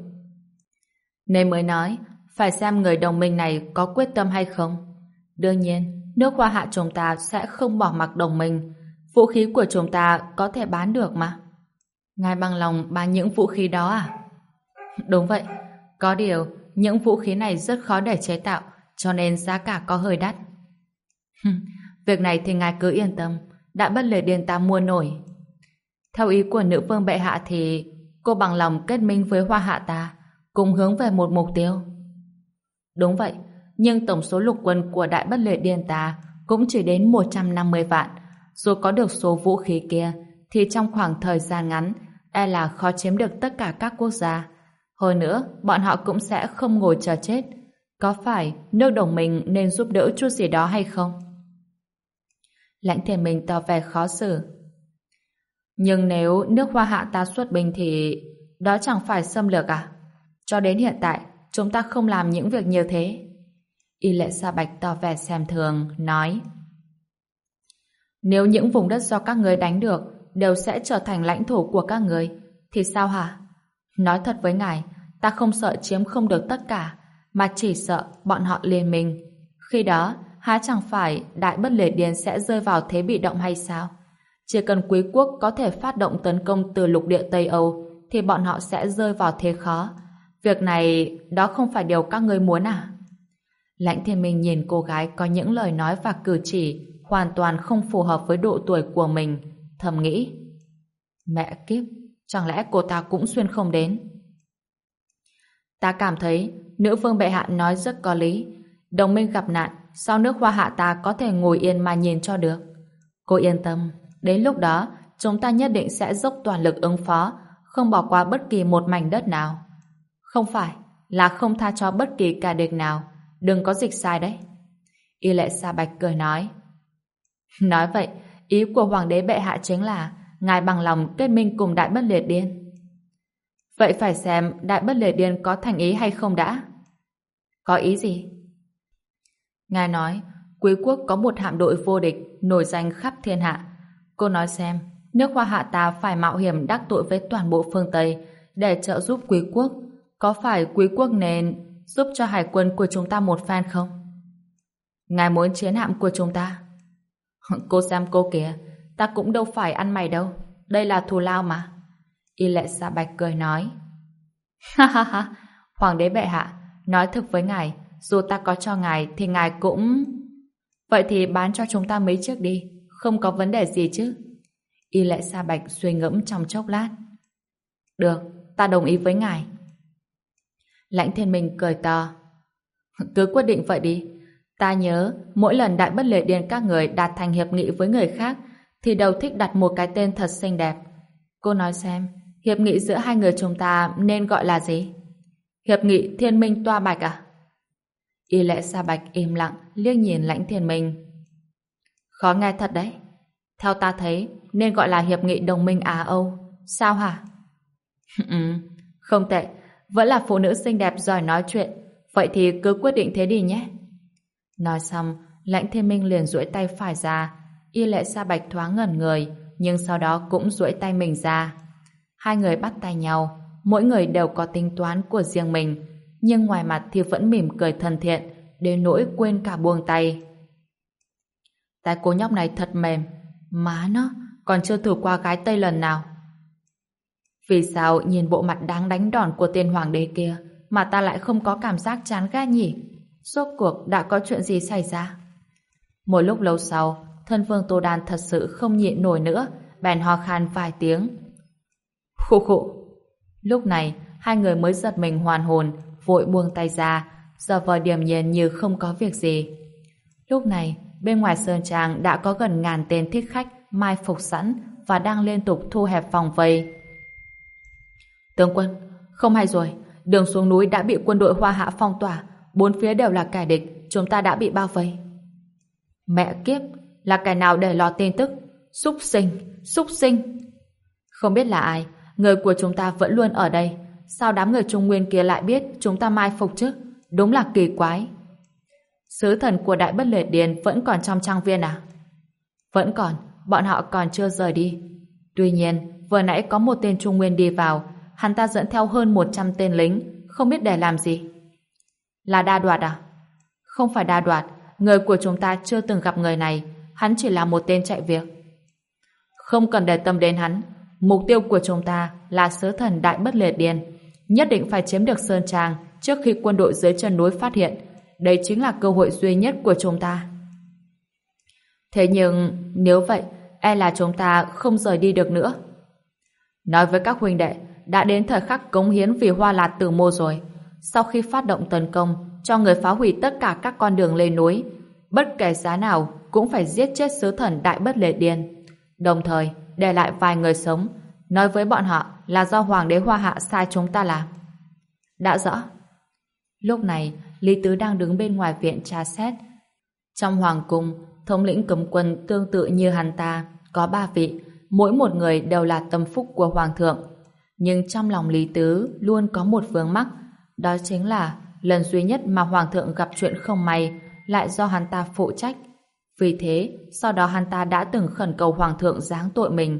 Nên mới nói, phải xem người đồng minh này có quyết tâm hay không. Đương nhiên, nước hoa hạ chúng ta sẽ không bỏ mặc đồng minh. Vũ khí của chúng ta có thể bán được mà. Ngài bằng lòng bán những vũ khí đó à? Đúng vậy. Có điều, những vũ khí này rất khó để chế tạo, cho nên giá cả có hơi đắt. Việc này thì ngài cứ yên tâm, đã bất lệ điền ta mua nổi. Theo ý của nữ vương bệ hạ thì cô bằng lòng kết minh với hoa hạ ta, cùng hướng về một mục tiêu. Đúng vậy, nhưng tổng số lục quân của đại bất lệ điền ta cũng chỉ đến 150 vạn. Dù có được số vũ khí kia, thì trong khoảng thời gian ngắn, e là khó chiếm được tất cả các quốc gia. Hơn nữa, bọn họ cũng sẽ không ngồi chờ chết. Có phải nước đồng minh nên giúp đỡ chút gì đó hay không? Lãnh thể mình tỏ vẻ khó xử. Nhưng nếu nước hoa hạ ta xuất binh thì đó chẳng phải xâm lược à? Cho đến hiện tại, chúng ta không làm những việc như thế. Y lệ sa bạch tỏ vẻ xem thường, nói Nếu những vùng đất do các người đánh được đều sẽ trở thành lãnh thổ của các người, thì sao hả? Nói thật với ngài, ta không sợ chiếm không được tất cả, mà chỉ sợ bọn họ liên minh. Khi đó, há chẳng phải đại bất lề điền sẽ rơi vào thế bị động hay sao? Chỉ cần quý quốc có thể phát động tấn công từ lục địa Tây Âu, thì bọn họ sẽ rơi vào thế khó. Việc này, đó không phải điều các ngươi muốn à? Lãnh thiên minh nhìn cô gái có những lời nói và cử chỉ hoàn toàn không phù hợp với độ tuổi của mình, thầm nghĩ. Mẹ kiếp, chẳng lẽ cô ta cũng xuyên không đến? Ta cảm thấy nữ vương bệ hạ nói rất có lý. Đồng minh gặp nạn, sao nước hoa hạ ta có thể ngồi yên mà nhìn cho được? Cô yên tâm, đến lúc đó chúng ta nhất định sẽ dốc toàn lực ứng phó, không bỏ qua bất kỳ một mảnh đất nào. Không phải là không tha cho bất kỳ cả địch nào, đừng có dịch sai đấy. Y lệ Sa Bạch cười nói. Nói vậy, ý của Hoàng đế bệ hạ chính là ngài bằng lòng kết minh cùng Đại Bất Liệt Điên. Vậy phải xem Đại Bất Liệt Điên có thành ý hay không đã? Có ý gì? Ngài nói, quý quốc có một hạm đội vô địch nổi danh khắp thiên hạ. Cô nói xem, nước hoa hạ ta phải mạo hiểm đắc tội với toàn bộ phương Tây để trợ giúp quý quốc. Có phải quý quốc nên giúp cho hải quân của chúng ta một phen không? Ngài muốn chiến hạm của chúng ta? Cô xem cô kìa, ta cũng đâu phải ăn mày đâu. Đây là thù lao mà. Y lệ sa bạch cười nói. Ha ha ha, hoàng đế bệ hạ, nói thực với ngài, dù ta có cho ngài thì ngài cũng... Vậy thì bán cho chúng ta mấy chiếc đi, không có vấn đề gì chứ. Y lệ sa bạch suy ngẫm trong chốc lát. Được, ta đồng ý với ngài. Lãnh thiên minh cười to. Cứ quyết định vậy đi. Ta nhớ, mỗi lần đại bất lệ điền các người đạt thành hiệp nghị với người khác, thì đầu thích đặt một cái tên thật xinh đẹp. Cô nói xem, hiệp nghị giữa hai người chúng ta nên gọi là gì? Hiệp nghị thiên minh toa bạch à? Y lệ sa bạch im lặng, liếc nhìn lãnh thiên minh. Khó nghe thật đấy. Theo ta thấy, nên gọi là hiệp nghị đồng minh Á-Âu. Sao hả? Ừ, không tệ. Vẫn là phụ nữ xinh đẹp giỏi nói chuyện. Vậy thì cứ quyết định thế đi nhé. Nói xong, lãnh thiên minh liền duỗi tay phải ra. Y lệ sa bạch thoáng ngẩn người, nhưng sau đó cũng duỗi tay mình ra. Hai người bắt tay nhau, mỗi người đều có tính toán của riêng mình, nhưng ngoài mặt thì vẫn mỉm cười thân thiện, đến nỗi quên cả buông tay. Tay cô nhóc này thật mềm, má nó, còn chưa thử qua gái Tây lần nào. Vì sao nhìn bộ mặt đáng đánh đòn của tên hoàng đế kia mà ta lại không có cảm giác chán ghét nhỉ? Rốt cuộc đã có chuyện gì xảy ra? Một lúc lâu sau, thân vương Tô Đan thật sự không nhịn nổi nữa, bèn ho khan vài tiếng. Khụ khụ. Lúc này, hai người mới giật mình hoàn hồn, vội buông tay ra, giờ vờ điềm nhiên như không có việc gì. Lúc này, bên ngoài Sơn Trang đã có gần ngàn tên thích khách mai phục sẵn và đang liên tục thu hẹp vòng vây. Tướng quân, không hay rồi, đường xuống núi đã bị quân đội Hoa Hạ phong tỏa, bốn phía đều là kẻ địch, chúng ta đã bị bao vây. Mẹ kiếp, là kẻ nào để lọt tin tức? Xúc sinh, xúc sinh. Không biết là ai, người của chúng ta vẫn luôn ở đây. Sao đám người Trung Nguyên kia lại biết chúng ta mai phục chứ? Đúng là kỳ quái. Sứ thần của Đại Bất Liệt Điền vẫn còn trong trang viên à? Vẫn còn, bọn họ còn chưa rời đi. Tuy nhiên, vừa nãy có một tên Trung Nguyên đi vào, hắn ta dẫn theo hơn 100 tên lính, không biết để làm gì. Là đa đoạt à? Không phải đa đoạt, người của chúng ta chưa từng gặp người này, hắn chỉ là một tên chạy việc. Không cần để tâm đến hắn, mục tiêu của chúng ta là sứ thần đại bất liệt điền. Nhất định phải chiếm được Sơn Trang trước khi quân đội dưới chân núi phát hiện. Đây chính là cơ hội duy nhất của chúng ta. Thế nhưng, nếu vậy, e là chúng ta không rời đi được nữa. Nói với các huynh đệ, đã đến thời khắc cống hiến vì hoa lạt tử mô rồi. Sau khi phát động tấn công, cho người phá hủy tất cả các con đường lên núi, bất kể giá nào cũng phải giết chết sứ thần đại bất lệ điên. Đồng thời, để lại vài người sống, nói với bọn họ là do Hoàng đế Hoa Hạ sai chúng ta làm. Đã rõ. Lúc này, Lý Tứ đang đứng bên ngoài viện tra xét. Trong Hoàng cung, thống lĩnh cấm quân tương tự như hắn ta, có ba vị, mỗi một người đều là tâm phúc của Hoàng thượng. Nhưng trong lòng Lý Tứ luôn có một vướng mắc, đó chính là lần duy nhất mà Hoàng thượng gặp chuyện không may lại do hắn ta phụ trách. Vì thế, sau đó hắn ta đã từng khẩn cầu Hoàng thượng giáng tội mình.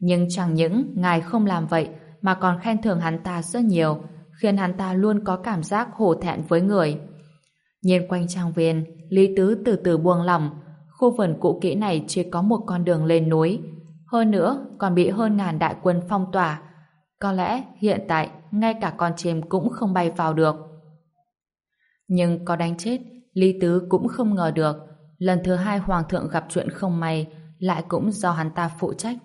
Nhưng chẳng những ngài không làm vậy mà còn khen thưởng hắn ta rất nhiều, khiến hắn ta luôn có cảm giác hổ thẹn với người. Nhìn quanh trang viên, Lý Tứ từ từ buông lỏng. Khu vườn cũ kỹ này chỉ có một con đường lên núi. Hơn nữa, còn bị hơn ngàn đại quân phong tỏa. Có lẽ hiện tại ngay cả con chim cũng không bay vào được. Nhưng có đánh chết, Lý Tứ cũng không ngờ được lần thứ hai Hoàng thượng gặp chuyện không may lại cũng do hắn ta phụ trách.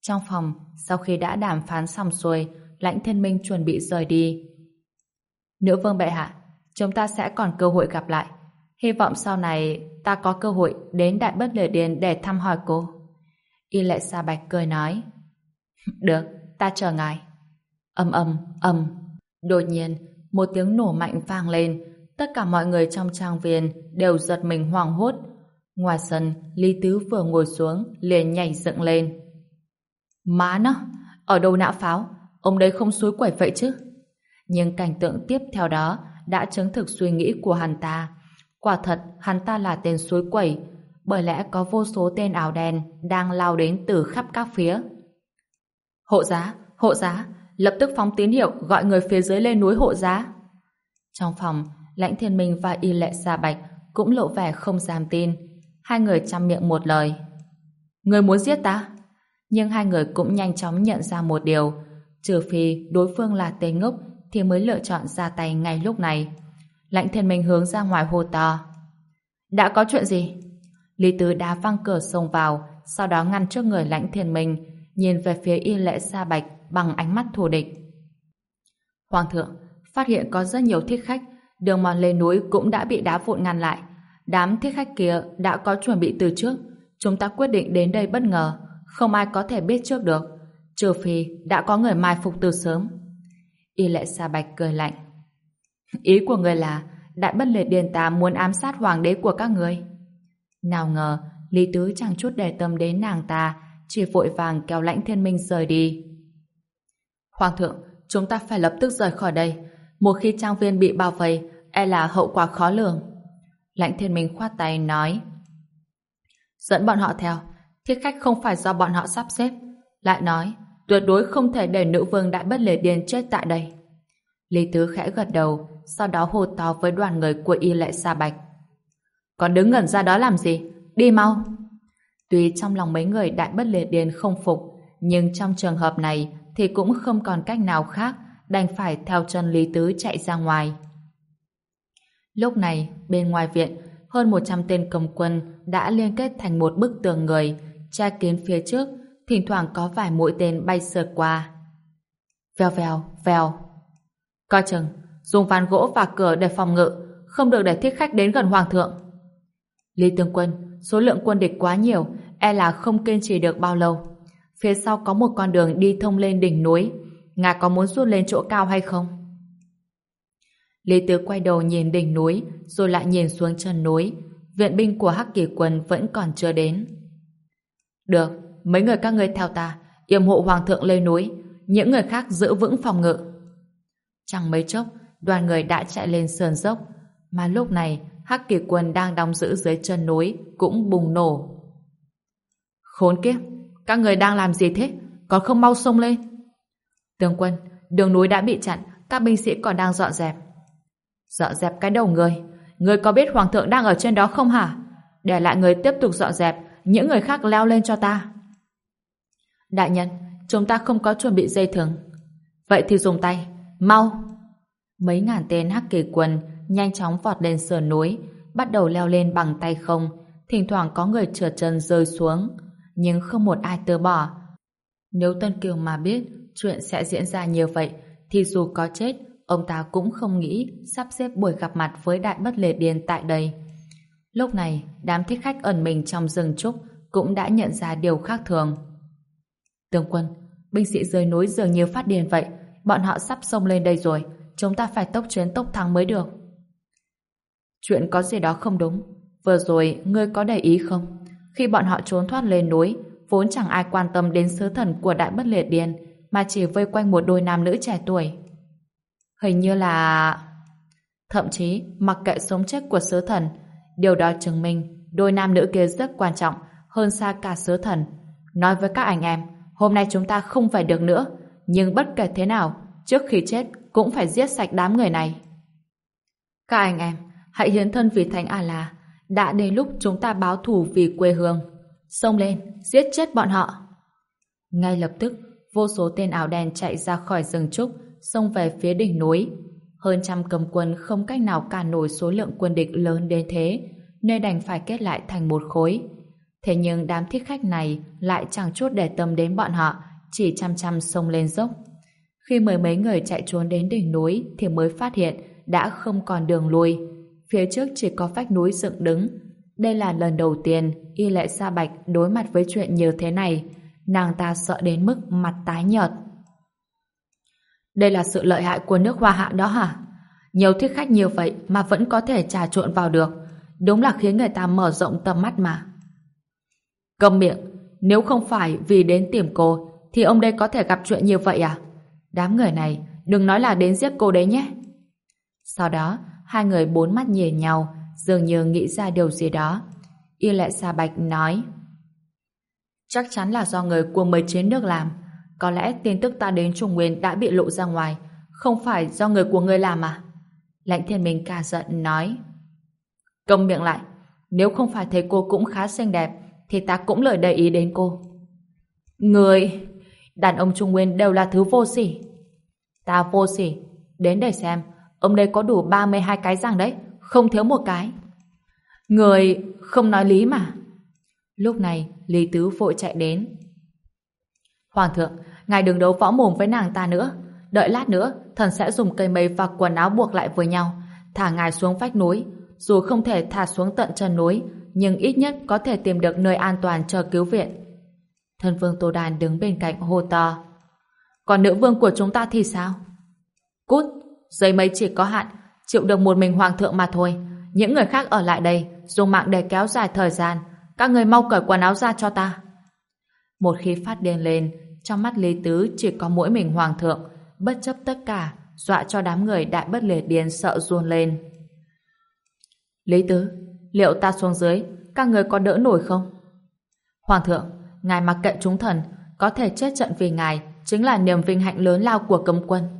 Trong phòng, sau khi đã đàm phán xong xuôi, lãnh thiên minh chuẩn bị rời đi. Nữ vương bệ hạ, chúng ta sẽ còn cơ hội gặp lại. Hy vọng sau này ta có cơ hội đến Đại Bất Lệ Điền để thăm hỏi cô. Y lệ Sa Bạch cười nói. Được, ta chờ ngài. Âm âm, âm. Đột nhiên, một tiếng nổ mạnh vang lên. Tất cả mọi người trong trang viên đều giật mình hoảng hốt. Ngoài sân, Lý Tứ vừa ngồi xuống, liền nhảy dựng lên. Má nó, ở đâu nã pháo? Ông đấy không suối quẩy vậy chứ? Nhưng cảnh tượng tiếp theo đó đã chứng thực suy nghĩ của hắn ta. Quả thật, hắn ta là tên suối quẩy, bởi lẽ có vô số tên áo đen đang lao đến từ khắp các phía. Hộ giá, hộ giá, lập tức phóng tín hiệu gọi người phía dưới lên núi hộ giá. Trong phòng, Lãnh Thiên Minh và Y Lệ Sa Bạch cũng lộ vẻ không dám tin. Hai người chăm miệng một lời. Người muốn giết ta? Nhưng hai người cũng nhanh chóng nhận ra một điều. Trừ phi đối phương là tên ngốc thì mới lựa chọn ra tay ngay lúc này. Lãnh Thiên Minh hướng ra ngoài hô to. Đã có chuyện gì? Lý Tứ đá văng cửa xông vào, sau đó ngăn trước người Lãnh Thiên Minh, nhìn về phía Y Lệ Sa Bạch bằng ánh mắt thù địch. Hoàng thượng, phát hiện có rất nhiều thiết khách, đường mòn lên núi cũng đã bị đá vụn ngăn lại. Đám thiết khách kia đã có chuẩn bị từ trước. Chúng ta quyết định đến đây bất ngờ, không ai có thể biết trước được. Trừ phi đã có người mai phục từ sớm. Y lệ sa bạch cười lạnh. Ý của người là đại bất liệt điền tà muốn ám sát hoàng đế của các người. Nào ngờ, Lý Tứ chẳng chút để tâm đến nàng ta, chỉ vội vàng kéo lãnh thiên minh rời đi. Hoàng thượng, chúng ta phải lập tức rời khỏi đây. Một khi trang viên bị bao vây, e là hậu quả khó lường. Lãnh thiên minh khoát tay nói Dẫn bọn họ theo, thiết khách không phải do bọn họ sắp xếp. Lại nói, tuyệt đối không thể để nữ vương đại bất lề điên chết tại đây. Lý Tứ khẽ gật đầu, sau đó hô to với đoàn người của y lệ xa Bạch. Còn đứng ngẩn ra đó làm gì? Đi mau! Tuy trong lòng mấy người đại bất liệt điền không phục, nhưng trong trường hợp này thì cũng không còn cách nào khác, đành phải theo chân Lý Tứ chạy ra ngoài. Lúc này, bên ngoài viện, hơn 100 tên cầm quân đã liên kết thành một bức tường người, che kín phía trước, thỉnh thoảng có vài mũi tên bay sượt qua. Vèo vèo, vèo. Coi chừng, dùng ván gỗ và cửa để phòng ngự, không được để thiết khách đến gần hoàng thượng. Lý Tương Quân, số lượng quân địch quá nhiều, e là không kiên trì được bao lâu. Phía sau có một con đường đi thông lên đỉnh núi. Ngài có muốn rút lên chỗ cao hay không? Lý Tứ quay đầu nhìn đỉnh núi, rồi lại nhìn xuống chân núi. Viện binh của Hắc Kỳ Quân vẫn còn chưa đến. Được, mấy người các ngươi theo ta, yểm hộ Hoàng thượng lên núi, những người khác giữ vững phòng ngự. Chẳng mấy chốc, đoàn người đã chạy lên sườn dốc, mà lúc này Hắc Kỳ Quân đang đóng giữ dưới chân núi cũng bùng nổ. Khốn kiếp, các người đang làm gì thế? Còn không mau xông lên. Tướng quân, đường núi đã bị chặn, các binh sĩ còn đang dọn dẹp. Dọn dẹp cái đầu người. Người có biết hoàng thượng đang ở trên đó không hả? Để lại người tiếp tục dọn dẹp, những người khác leo lên cho ta. Đại nhân, chúng ta không có chuẩn bị dây thừng. Vậy thì dùng tay, mau! Mấy ngàn tên hắc kỳ quân nhanh chóng vọt lên sườn núi, bắt đầu leo lên bằng tay không, thỉnh thoảng có người trượt chân rơi xuống, nhưng không một ai từ bỏ. Nếu Tân Kiều mà biết chuyện sẽ diễn ra như vậy, thì dù có chết, ông ta cũng không nghĩ sắp xếp buổi gặp mặt với đại bất lệ điên tại đây. Lúc này, đám thích khách ẩn mình trong rừng trúc cũng đã nhận ra điều khác thường. Tướng quân, binh sĩ dưới núi dường như phát điên vậy, bọn họ sắp xông lên đây rồi, chúng ta phải tốc chuyến tốc thắng mới được. Chuyện có gì đó không đúng. Vừa rồi, ngươi có để ý không? Khi bọn họ trốn thoát lên núi, vốn chẳng ai quan tâm đến sứ thần của đại bất liệt điền, mà chỉ vây quanh một đôi nam nữ trẻ tuổi. Hình như là... Thậm chí, mặc kệ sống chết của sứ thần, điều đó chứng minh đôi nam nữ kia rất quan trọng, hơn xa cả sứ thần. Nói với các anh em, hôm nay chúng ta không phải được nữa, nhưng bất kể thế nào, trước khi chết cũng phải giết sạch đám người này. Các anh em, hãy hiến thân vì Thánh A-La. Đã đến lúc chúng ta báo thù vì quê hương. Xông lên, giết chết bọn họ. Ngay lập tức, vô số tên áo đen chạy ra khỏi rừng trúc, xông về phía đỉnh núi. Hơn trăm cầm quân không cách nào cản nổi số lượng quân địch lớn đến thế, nên đành phải kết lại thành một khối. Thế nhưng đám thích khách này lại chẳng chút để tâm đến bọn họ, chỉ chăm chăm xông lên dốc. Khi mười mấy người chạy trốn đến đỉnh núi thì mới phát hiện đã không còn đường lui. Phía trước chỉ có vách núi dựng đứng. Đây là lần đầu tiên Y Lệ Sa Bạch đối mặt với chuyện như thế này. Nàng ta sợ đến mức mặt tái nhợt. Đây là sự lợi hại của nước hoa hạ đó hả? Nhiều thiết khách như vậy mà vẫn có thể trà trộn vào được. Đúng là khiến người ta mở rộng tầm mắt mà. Cầm miệng, nếu không phải vì đến tìm cô, thì ông đây có thể gặp chuyện như vậy à? Đám người này, đừng nói là đến giết cô đấy nhé. Sau đó, hai người bốn mắt nhìn nhau, dường như nghĩ ra điều gì đó. Y lệ Sa Bạch nói Chắc chắn là do người của mấy chiến nước làm. Có lẽ tin tức ta đến Trung Nguyên đã bị lộ ra ngoài, không phải do người của người làm à? Lãnh thiên minh cả giận nói Công miệng lại, nếu không phải thấy cô cũng khá xinh đẹp, thì ta cũng lời để ý đến cô. Người, đàn ông Trung Nguyên đều là thứ vô sỉ. Ta vô sỉ, đến để xem, ông đây có đủ 32 cái răng đấy, không thiếu một cái. Người không nói lý mà. Lúc này, Lý Tứ vội chạy đến. Hoàng thượng, ngài đừng đấu võ mồm với nàng ta nữa. Đợi lát nữa, thần sẽ dùng cây mây và quần áo buộc lại với nhau, thả ngài xuống vách núi. Dù không thể thả xuống tận chân núi, nhưng ít nhất có thể tìm được nơi an toàn chờ cứu viện. Thân vương Tô Đàn đứng bên cạnh hô to. Còn nữ vương của chúng ta thì sao? Cút, dây mây chỉ có hạn, chịu được một mình hoàng thượng mà thôi. Những người khác ở lại đây, dùng mạng để kéo dài thời gian. Các người mau cởi quần áo ra cho ta. Một khi phát điên lên, trong mắt Lý Tứ chỉ có mỗi mình hoàng thượng, bất chấp tất cả, dọa cho đám người đại bất lề điên sợ run lên. Lý Tứ, liệu ta xuống dưới, các người có đỡ nổi không? Hoàng thượng, ngài mặc kệ chúng thần, có thể chết trận vì ngài, chính là niềm vinh hạnh lớn lao của cấm quân.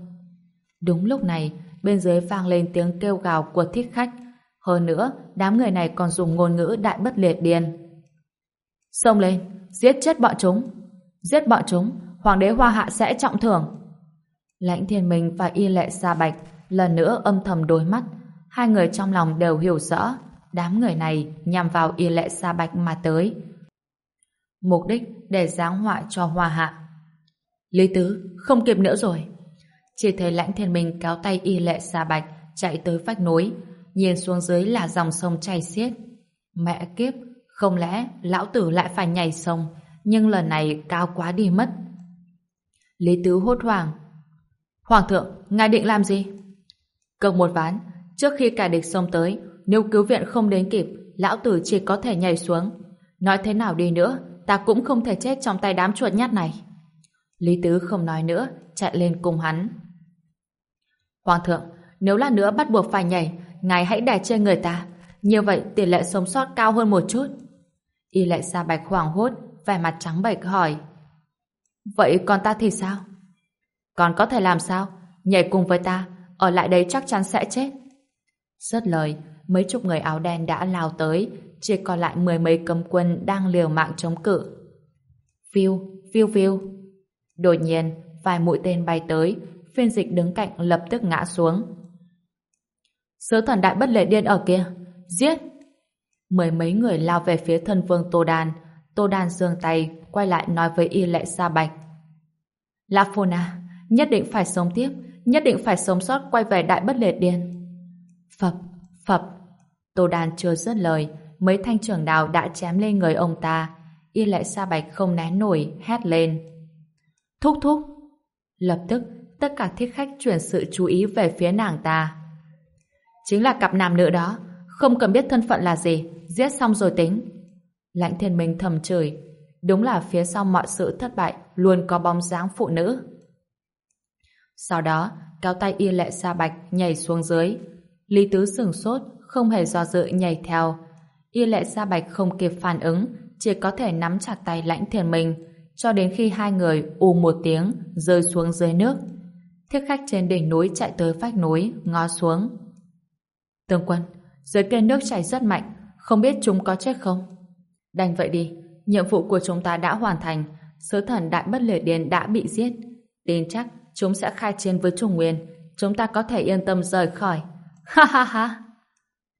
Đúng lúc này, bên dưới vang lên tiếng kêu gào của thích khách. Hơn nữa, đám người này còn dùng ngôn ngữ đại bất liệt điên. Xông lên, giết chết bọn chúng. Giết bọn chúng, hoàng đế hoa hạ sẽ trọng thưởng. Lãnh thiên minh và y lệ sa bạch lần nữa âm thầm đôi mắt. Hai người trong lòng đều hiểu rõ đám người này nhằm vào y lệ sa bạch mà tới. Mục đích để giáng họa cho hoa hạ. Lý Tứ, không kịp nữa rồi. Chỉ thấy lãnh thiên minh kéo tay y lệ xa bạch chạy tới vách núi nhìn xuống dưới là dòng sông chảy xiết. Mẹ kiếp, không lẽ lão tử lại phải nhảy sông nhưng lần này cao quá đi mất. Lý Tứ hốt hoảng. Hoàng thượng, ngài định làm gì? Cực một ván, trước khi cả địch xông tới, nếu cứu viện không đến kịp, lão tử chỉ có thể nhảy xuống. Nói thế nào đi nữa, ta cũng không thể chết trong tay đám chuột nhát này. Lý Tứ không nói nữa, chạy lên cùng hắn. Hoàng thượng, nếu là nữa bắt buộc phải nhảy, ngài hãy đè trên người ta. Như vậy tỷ lệ sống sót cao hơn một chút. Y lại ra bạch hoàng hốt, vẻ mặt trắng bệch hỏi. Vậy còn ta thì sao? Còn có thể làm sao? Nhảy cùng với ta, ở lại đấy chắc chắn sẽ chết. Rất lời, mấy chục người áo đen đã lao tới, chỉ còn lại mười mấy cấm quân đang liều mạng chống cự. Phiêu, phiêu phiêu. Đột nhiên, vài mũi tên bay tới, phiên dịch đứng cạnh lập tức ngã xuống. Sứ thần đại bất lệ điên ở kia, giết! Mười mấy người lao về phía thân vương Tô Đan, Tô Đan giương tay, quay lại nói với y lệ Sa Bạch. La Phona, nhất định phải sống tiếp, nhất định phải sống sót quay về đại bất lệ điên. Phập, phập, Tô Đan chưa dứt lời, mấy thanh trưởng đào đã chém lên người ông ta. Y lệ Sa Bạch không né nổi, hét lên. Thúc thúc! Lập tức, tất cả thiết khách chuyển sự chú ý về phía nàng ta. Chính là cặp nam nữ đó, không cần biết thân phận là gì, giết xong rồi tính. Lãnh thiên minh thầm chửi, đúng là phía sau mọi sự thất bại luôn có bóng dáng phụ nữ. Sau đó, cao tay y lệ sa bạch nhảy xuống dưới. Lý tứ sửng sốt, không hề do dự nhảy theo. Y lệ sa bạch không kịp phản ứng, chỉ có thể nắm chặt tay lãnh thiền minh, cho đến khi hai người ù một tiếng rơi xuống dưới nước. Thiết khách trên đỉnh núi chạy tới vách núi, ngó xuống. Tướng quân, dưới kia nước chảy rất mạnh, không biết chúng có chết không? Đành vậy đi, nhiệm vụ của chúng ta đã hoàn thành, sứ thần đại bất lệ điền đã bị giết. Tin chắc chúng sẽ khai chiến với Trung Nguyên, chúng ta có thể yên tâm rời khỏi. Ha ha ha!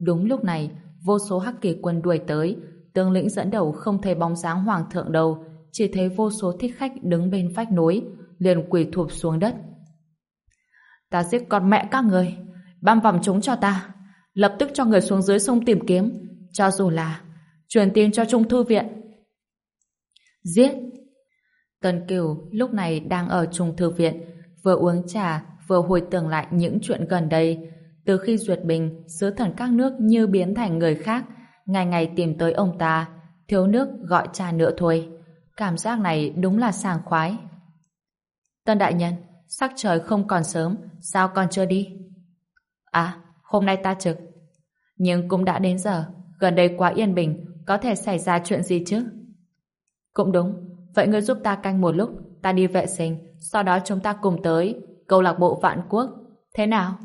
Đúng lúc này, vô số hắc kỳ quân đuổi tới, tướng lĩnh dẫn đầu không thấy bóng dáng hoàng thượng đâu, chỉ thấy vô số thích khách đứng bên vách núi, liền quỳ thụp xuống đất. Ta giết con mẹ các người, băm vòng chúng cho ta, lập tức cho người xuống dưới sông tìm kiếm, cho dù là truyền tin cho Trung Thư Viện. Giết! Tần Kiều lúc này đang ở Trung Thư Viện, vừa uống trà, vừa hồi tưởng lại những chuyện gần đây. Từ khi duyệt bình, sứ thần các nước như biến thành người khác, ngày ngày tìm tới ông ta, thiếu nước gọi trà nữa thôi. Cảm giác này đúng là sảng khoái. Tân đại nhân, sắc trời không còn sớm, sao còn chưa đi? À, hôm nay ta trực. Nhưng cũng đã đến giờ, gần đây quá yên bình, có thể xảy ra chuyện gì chứ? Cũng đúng, vậy ngươi giúp ta canh một lúc, ta đi vệ sinh, sau đó chúng ta cùng tới câu lạc bộ vạn quốc. Thế nào?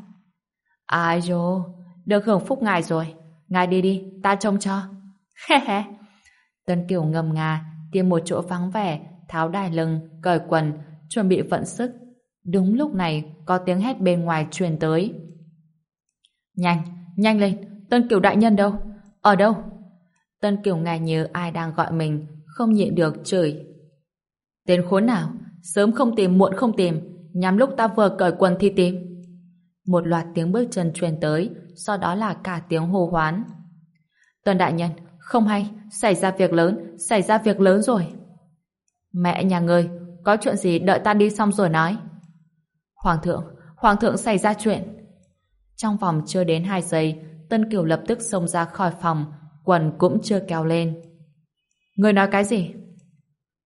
Ai dô, được hưởng phúc ngài rồi. Ngài đi đi, ta trông cho. He he. Tân Kiều ngầm ngà, tìm một chỗ vắng vẻ, tháo đai lưng, cởi quần, chuẩn bị vận sức. Đúng lúc này, có tiếng hét bên ngoài truyền tới. Nhanh, nhanh lên, Tân Kiều đại nhân đâu? Ở đâu? Tân Kiều nghe như ai đang gọi mình, không nhịn được chửi. Tên khốn nào, sớm không tìm muộn không tìm, nhắm lúc ta vừa cởi quần thì tìm. Một loạt tiếng bước chân truyền tới, sau đó là cả tiếng hô hoán. Tân đại nhân, không hay, xảy ra việc lớn, xảy ra việc lớn rồi. Mẹ nhà ngươi, có chuyện gì đợi ta đi xong rồi nói. Hoàng thượng, Hoàng thượng xảy ra chuyện. Trong vòng chưa đến 2 giây, Tân Kiều lập tức xông ra khỏi phòng, quần cũng chưa kéo lên. Người nói cái gì?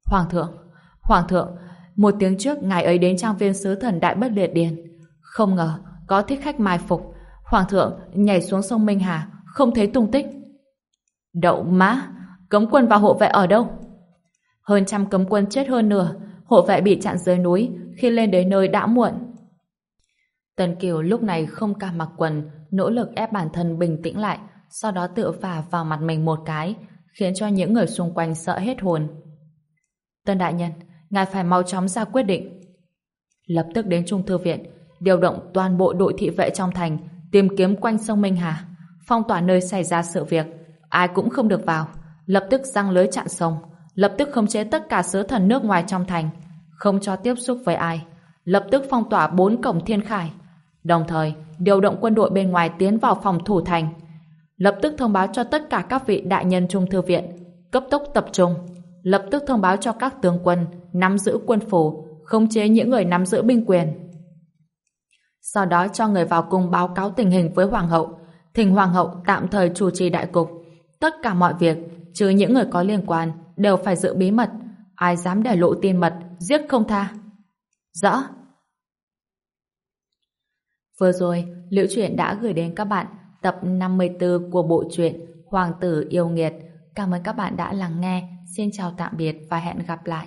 Hoàng thượng, Hoàng thượng, một tiếng trước ngài ấy đến trang viên sứ thần đại bất liệt điền. Không ngờ, có thích khách mai phục. Hoàng thượng nhảy xuống sông Minh Hà, không thấy tung tích. Đậu má, cấm quân và hộ vệ ở đâu? Hơn trăm cấm quân chết hơn nửa, hộ vệ bị chặn dưới núi, khi lên đến nơi đã muộn. Tần Kiều lúc này không cả mặc quần, nỗ lực ép bản thân bình tĩnh lại, sau đó tựa phả vào mặt mình một cái, khiến cho những người xung quanh sợ hết hồn. Tân đại nhân, ngài phải mau chóng ra quyết định. Lập tức đến Trung Thư Viện, điều động toàn bộ đội thị vệ trong thành, tìm kiếm quanh sông Minh Hà, phong tỏa nơi xảy ra sự việc, ai cũng không được vào, lập tức răng lưới chặn sông, lập tức khống chế tất cả sứ thần nước ngoài trong thành, không cho tiếp xúc với ai, lập tức phong tỏa bốn cổng thiên khải, đồng thời điều động quân đội bên ngoài tiến vào phòng thủ thành, lập tức thông báo cho tất cả các vị đại nhân trung thư viện, cấp tốc tập trung, lập tức thông báo cho các tướng quân nắm giữ quân phủ, khống chế những người nắm giữ binh quyền. Sau đó cho người vào cung báo cáo tình hình với hoàng hậu, thỉnh hoàng hậu tạm thời chủ trì đại cục. Tất cả mọi việc, trừ những người có liên quan, đều phải giữ bí mật. Ai dám để lộ tin mật, giết không tha. Rõ. Vừa rồi, Liễu Chuyện đã gửi đến các bạn tập 54 của bộ truyện Hoàng tử yêu nghiệt. Cảm ơn các bạn đã lắng nghe. Xin chào tạm biệt và hẹn gặp lại.